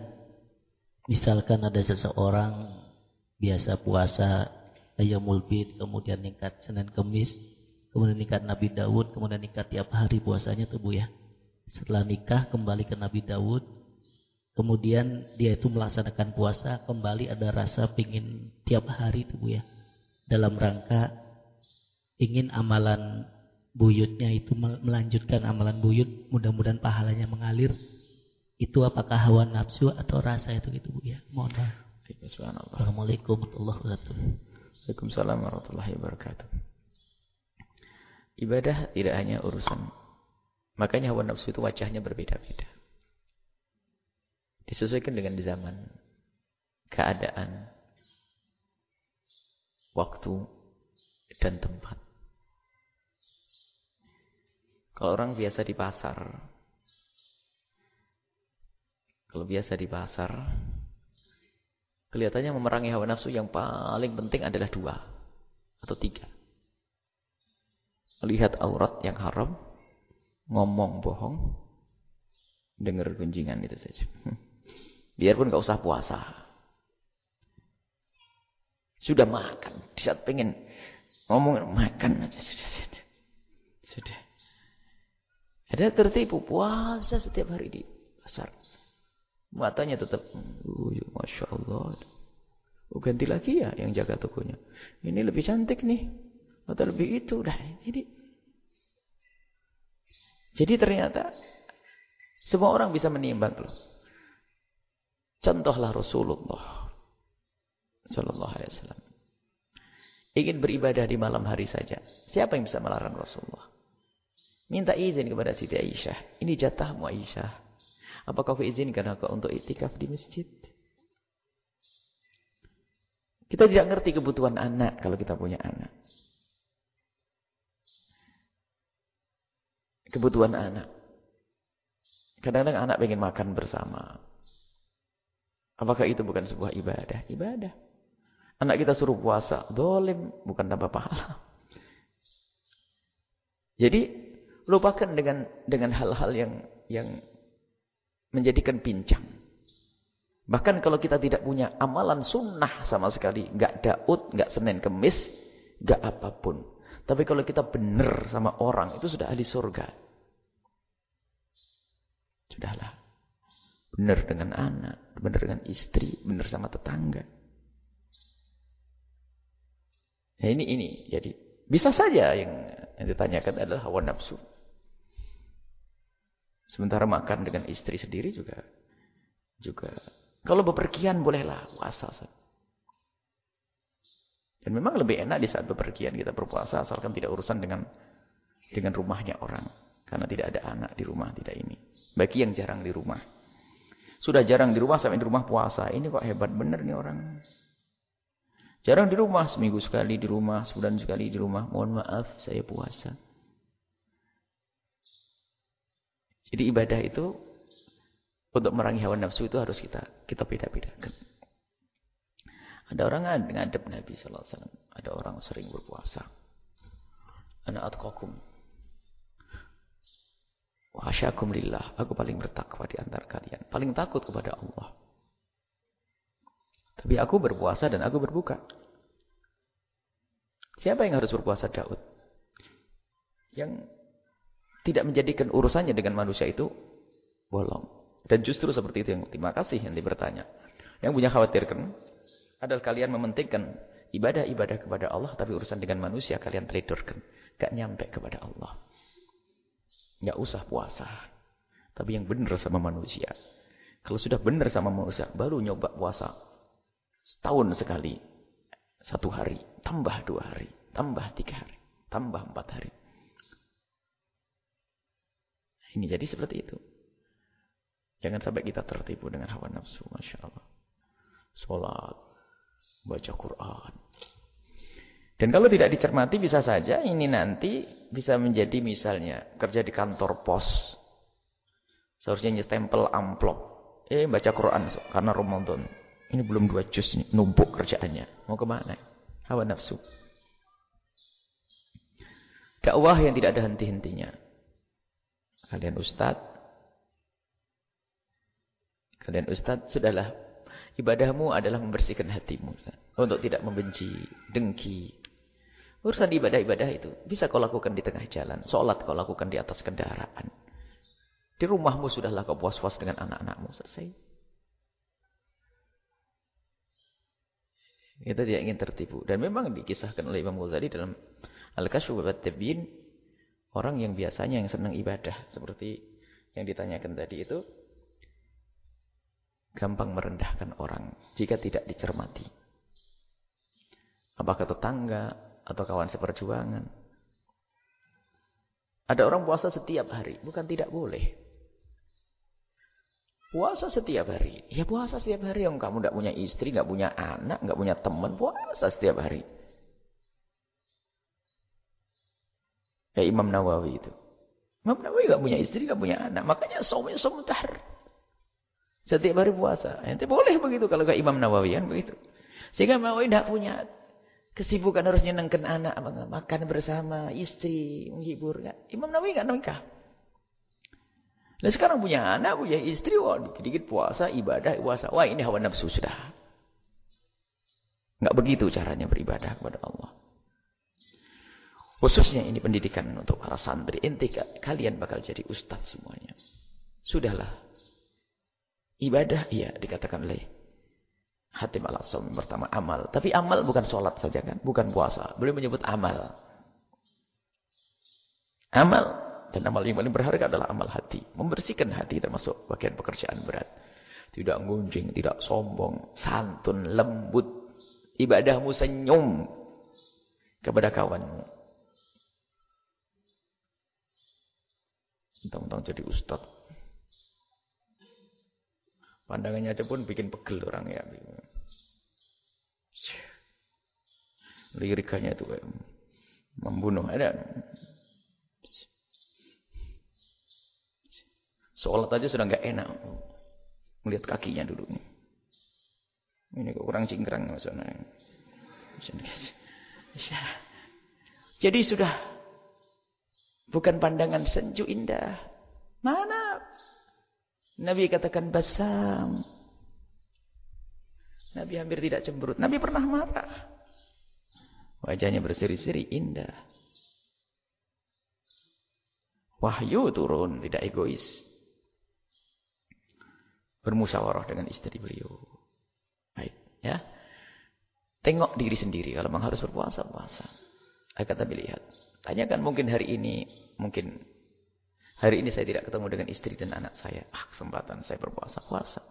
misalkan ada seseorang biasa puasa Ayyamul Bid, kemudian nikah Senin Kemis, kemudian nikah Nabi Daud, kemudian nikah tiap hari puasanya tuh Bu ya. Setelah nikah kembali ke Nabi Daud, kemudian dia itu melaksanakan puasa, kembali ada rasa pingin tiap hari tuh Bu ya. Dalam rangka ingin amalan buyutnya itu melanjutkan amalan buyut, mudah-mudahan pahalanya mengalir. Itu apakah hawa nafsu atau rasa itu gitu Bu ya? Mohon maaf. Assalamualaikum warahmatullahi wabarakatuh. Waalaikumsalam warahmatullahi wabarakatuh. Ibadah tidak hanya urusan. Makanya hawa nafsu itu wajahnya berbeda-beda. Disesuaikan dengan zaman, keadaan, waktu, dan tempat. Kalau orang biasa di pasar, kalau biasa di pasar, Kelihatannya memerangi hawa nafsu yang paling penting adalah dua atau tiga. Melihat aurat yang haram, ngomong bohong, dengar gunjingan itu saja. Biarpun gak usah puasa. Sudah makan, di saat pengen ngomong makan aja sudah sudah. Sudah. Ada tertipu puasa setiap hari di pasar. Matanya tetap, uh, Masya Allah. Oh, ganti lagi ya yang jaga tokonya. Ini lebih cantik nih. Atau lebih itu. Dah, jadi, jadi ternyata semua orang bisa menimbang loh. Contohlah Rasulullah sallallahu alaihi wasallam. Ingin beribadah di malam hari saja. Siapa yang bisa melarang Rasulullah? Minta izin kepada Siti Aisyah. Ini jatahmu Aisyah. Apakah kau izinkan aku untuk itikaf di masjid? Kita tidak ngerti kebutuhan anak kalau kita punya anak. Kebutuhan anak. Kadang-kadang anak ingin makan bersama. Apakah itu bukan sebuah ibadah? Ibadah. Anak kita suruh puasa. Dolim. Bukan tanpa pahala. Jadi, lupakan dengan dengan hal-hal yang yang menjadikan pincang. Bahkan kalau kita tidak punya amalan sunnah sama sekali. Nggak daud, nggak senin kemis, nggak apa pun. Tapi kalau kita benar sama orang, itu sudah ahli surga. Sudahlah. Benar dengan anak, benar dengan istri, benar sama tetangga. Nah ini ini jadi bisa saja yang, yang ditanyakan adalah hawa nafsu. Sementara makan dengan istri sendiri juga juga kalau bepergian bolehlah puasa. Dan memang lebih enak di saat bepergian kita berpuasa asalkan tidak urusan dengan dengan rumahnya orang. Karena tidak ada anak di rumah, tidak ini. Bagi yang jarang di rumah. Sudah jarang di rumah sampai di rumah puasa. Ini kok hebat bener nih orang. Jarang di rumah, seminggu sekali di rumah, sebulan sekali di rumah. Mohon maaf, saya puasa. Jadi ibadah itu untuk merangi hawa nafsu itu harus kita kita beda-bedakan. Ada orang ngadep Nabi sallallahu alaihi wasallam, ada orang sering berpuasa. Ana atqakum Wa lillah. Aku paling bertakwa di antara kalian. Paling takut kepada Allah. Tapi aku berpuasa dan aku berbuka. Siapa yang harus berpuasa Daud? Yang tidak menjadikan urusannya dengan manusia itu bolong. Dan justru seperti itu yang terima kasih yang bertanya. Yang punya khawatirkan adalah kalian mementingkan ibadah-ibadah kepada Allah tapi urusan dengan manusia kalian teledorkan. Gak nyampe kepada Allah. Nggak usah puasa. Tapi yang benar sama manusia. Kalau sudah benar sama manusia, baru nyoba puasa. Setahun sekali. Satu hari. Tambah dua hari. Tambah tiga hari. Tambah empat hari. Ini jadi seperti itu. Jangan sampai kita tertipu dengan hawa nafsu. Masya Allah. Sholat. Baca Quran. Dan kalau tidak dicermati bisa saja ini nanti bisa menjadi misalnya kerja di kantor pos. Seharusnya nyetempel amplop. Eh baca Quran karena Ramadan. Ini belum dua juz nih, numpuk kerjaannya. Mau ke mana? Hawa nafsu. Dakwah yang tidak ada henti-hentinya. Kalian ustad. Kalian ustad, sudahlah. Ibadahmu adalah membersihkan hatimu. Untuk tidak membenci, dengki, Urusan ibadah-ibadah itu bisa kau lakukan di tengah jalan. Sholat kau lakukan di atas kendaraan. Di rumahmu sudahlah kau puas-puas dengan anak-anakmu. Selesai. Kita tidak ingin tertipu. Dan memang dikisahkan oleh Imam Ghazali dalam Al-Kashfu Babat Tabin. Orang yang biasanya yang senang ibadah. Seperti yang ditanyakan tadi itu. Gampang merendahkan orang. Jika tidak dicermati. Apakah tetangga, atau kawan seperjuangan. Ada orang puasa setiap hari, bukan tidak boleh. Puasa setiap hari. Ya puasa setiap hari. Yang kamu tidak punya istri, nggak punya anak, nggak punya teman, puasa setiap hari. Kayak Imam Nawawi itu. Imam Nawawi nggak punya istri, nggak punya anak. Makanya somnya som Setiap hari puasa. Nanti boleh begitu kalau kayak Imam Nawawi kan begitu. Sehingga Nawawi tidak punya Kesibukan harus nyenengkan anak, makan bersama, istri, menghibur. Imam Nawawi nggak nikah. Nah sekarang punya anak, punya istri, wah dikit-dikit puasa, ibadah, puasa. Wah ini hawa nafsu sudah. Nggak begitu caranya beribadah kepada Allah. Khususnya ini pendidikan untuk para santri. Inti kalian bakal jadi ustadz semuanya. Sudahlah. Ibadah, iya dikatakan oleh Hatim al yang pertama amal. Tapi amal bukan sholat saja kan. Bukan puasa. Beliau menyebut amal. Amal. Dan amal yang paling berharga adalah amal hati. Membersihkan hati termasuk bagian pekerjaan berat. Tidak gunjing, tidak sombong. Santun, lembut. Ibadahmu senyum kepada kawanmu. Tentang-tentang jadi ustadz. Pandangannya aja pun bikin pegel orang ya. Lirikannya itu kayak membunuh. Ada. Sholat aja sudah nggak enak. Melihat kakinya dulu. Ini kok kurang cingkrang maksudnya. Jadi sudah bukan pandangan senju indah. Mana? Nabi katakan basam. Nabi hampir tidak cemberut. Nabi pernah marah. Wajahnya berseri-seri indah. Wahyu turun, tidak egois. Bermusyawarah dengan istri beliau. Baik, ya. Tengok diri sendiri kalau memang harus berpuasa, puasa. Ayo kata lihat. Tanyakan mungkin hari ini, mungkin hari ini saya tidak ketemu dengan istri dan anak saya. Ah, kesempatan saya berpuasa, puasa.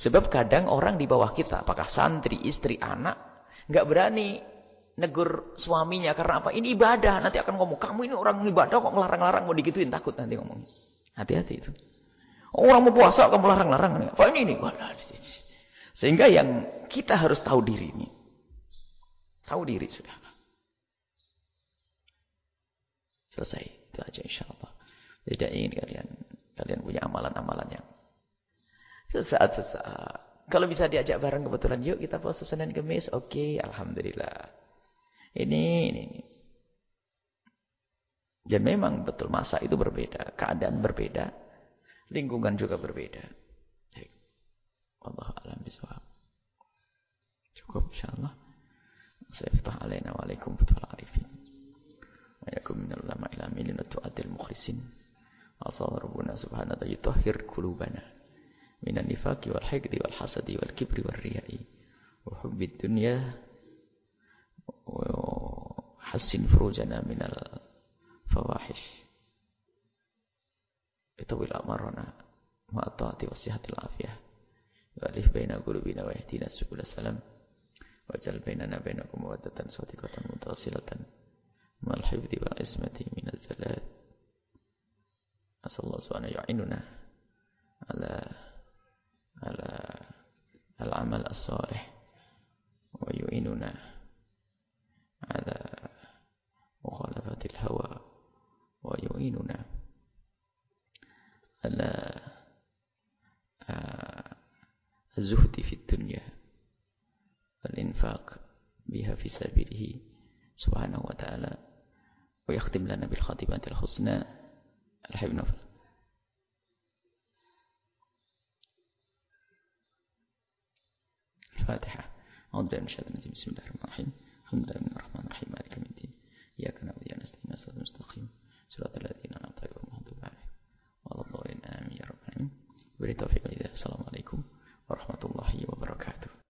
Sebab kadang orang di bawah kita, apakah santri, istri, anak, nggak berani negur suaminya karena apa? Ini ibadah. Nanti akan ngomong, kamu ini orang ibadah kok ngelarang-larang mau digituin takut nanti ngomong. Hati-hati itu. Orang mau puasa kamu larang-larang. Apa ini? Sehingga yang kita harus tahu diri ini. Tahu diri sudah. Selesai. Itu aja insya Allah. Tidak ingin kalian kalian punya amalan-amalan yang sesaat-sesaat kalau bisa diajak bareng kebetulan, yuk kita puasa Senin Kemis. Oke, okay, Alhamdulillah. Ini, ini, ini. Dan memang betul masa itu berbeda. Keadaan berbeda lingkungan juga berbeda. Allah alam bisawab. Cukup insyaallah. Saya warahmatullahi wabarakatuh. wa alaikum fathul arifin. Minal ila milina tu'atil. Asal rabbuna subhanahu wa yutahhir kulubana. minan nifaqi wal hikdi wal hasadi wal kibri wal riyai wa hubbid dunya wa hassin furujana minal. يطول أمرنا مع الطاعة والصحة العافية وألف بين قلوبنا ويهدينا سبل السلام واجعل بيننا بينكم مودة صادقة متصلة مع الحفظ والعصمة من الزلات أسأل الله سبحانه يعيننا على على العمل الصالح ويعيننا على مخالفة الهوى ويعيننا الزهد في الدنيا والإنفاق بها في سبيله سبحانه وتعالى ويختم لنا بالخاتمة الحسنى. الحبن الفاتحة. أعوذ بالله من الشيطان الرجيم. بسم الله الرحمن الرحيم. الحمد لله الرحمن الرحيم. مالك يوم الدين. إياك نعبد وإياك نستعين. صراط الذين أنعمت عليهم غير المغضوب عليهم. Wallahualam. Amin ya rabbal. Beri taufiq Assalamualaikum warahmatullahi wabarakatuh.